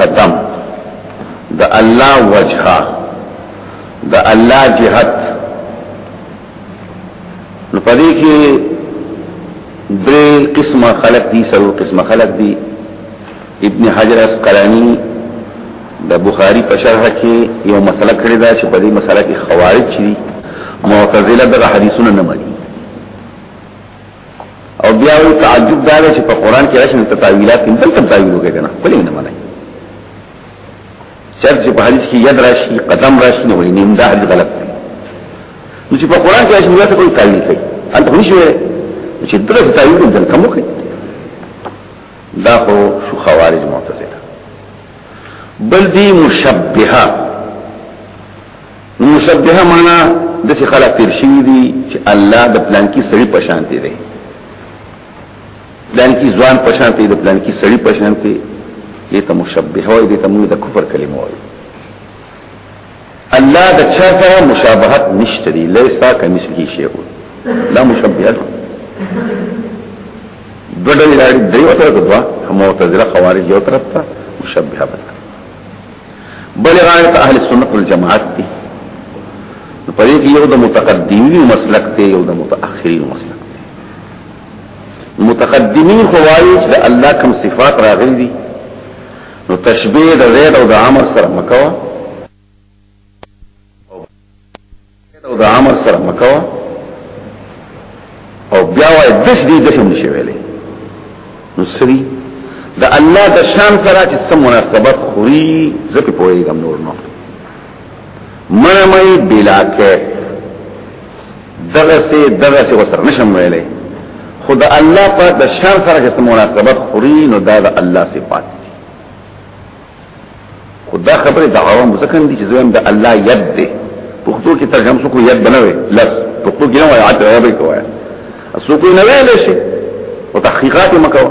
قدم د الله وجهه د الله جهت نو پدې کې درې قسمه خلق دي سلو قسمه خلق دي ابن حجر اسقلانی د بخاری په شرح کې یو مسله کړې ده چې په دې مسله کې خوارج دي معتزله دغه حدیثونه نه مني او بیا یو تعجب دا چې په قران کې راشي تاویلات کې دلته تاویل وکړي کنه کله نه مني چرچ په حدیث کې ید راشي قدم راشي نو ولې نیم دا حدیث غلط دی نو چې په قران کې راشي نو څه کوي تعویل کوي انت هیڅ وایي چې درس تعویل دې کوم کوي دا خو شو خوارج معتزله بل دي مشبهه مشبهه معنا د څه خلک تیر شي دي چې الله د پلان کې سړي پشان دي پلان کی ځوان پشان ته د پلان کی سړی پشان ته دې ته مشبهه وي دې ته موږ د کفر کلمه وي الله د چا سره مشابهت نشته دی لیسا کمثله شیء لا مشبهه بدل لري دیو ته دوا معتزله خوارج یو طرف ته مشبهه بدل بل غایت اهل سنت والجماعت دی په دې کې یو د متقدمین مسلک ته یو د متأخرین مسلک متقدمین خو وایي چې الله کوم صفات راغلي دي نو تشبیه د زید او د عمر سره مکوا او د عمر سره مکوا او بیا وایي دش دي دش هم نشي ویلې نو سری د الله د شان سره چې سم مناسبت خوري زکه پوهیږم نور نو منه مې بلا کې دغه سي دغه سي وسر نشم ویلې خدا الله په د شان سره چې مناسبت خوري نو دا د الله صفات دي خدا خبره د عوام ځکن دي چې زم د الله يد دي پښتو کې ترجمه سو کو يد بنوي لس پښتو کې نه وایي عادت راوي کوي سو کو نه ویل شي او تحقیقات مکوه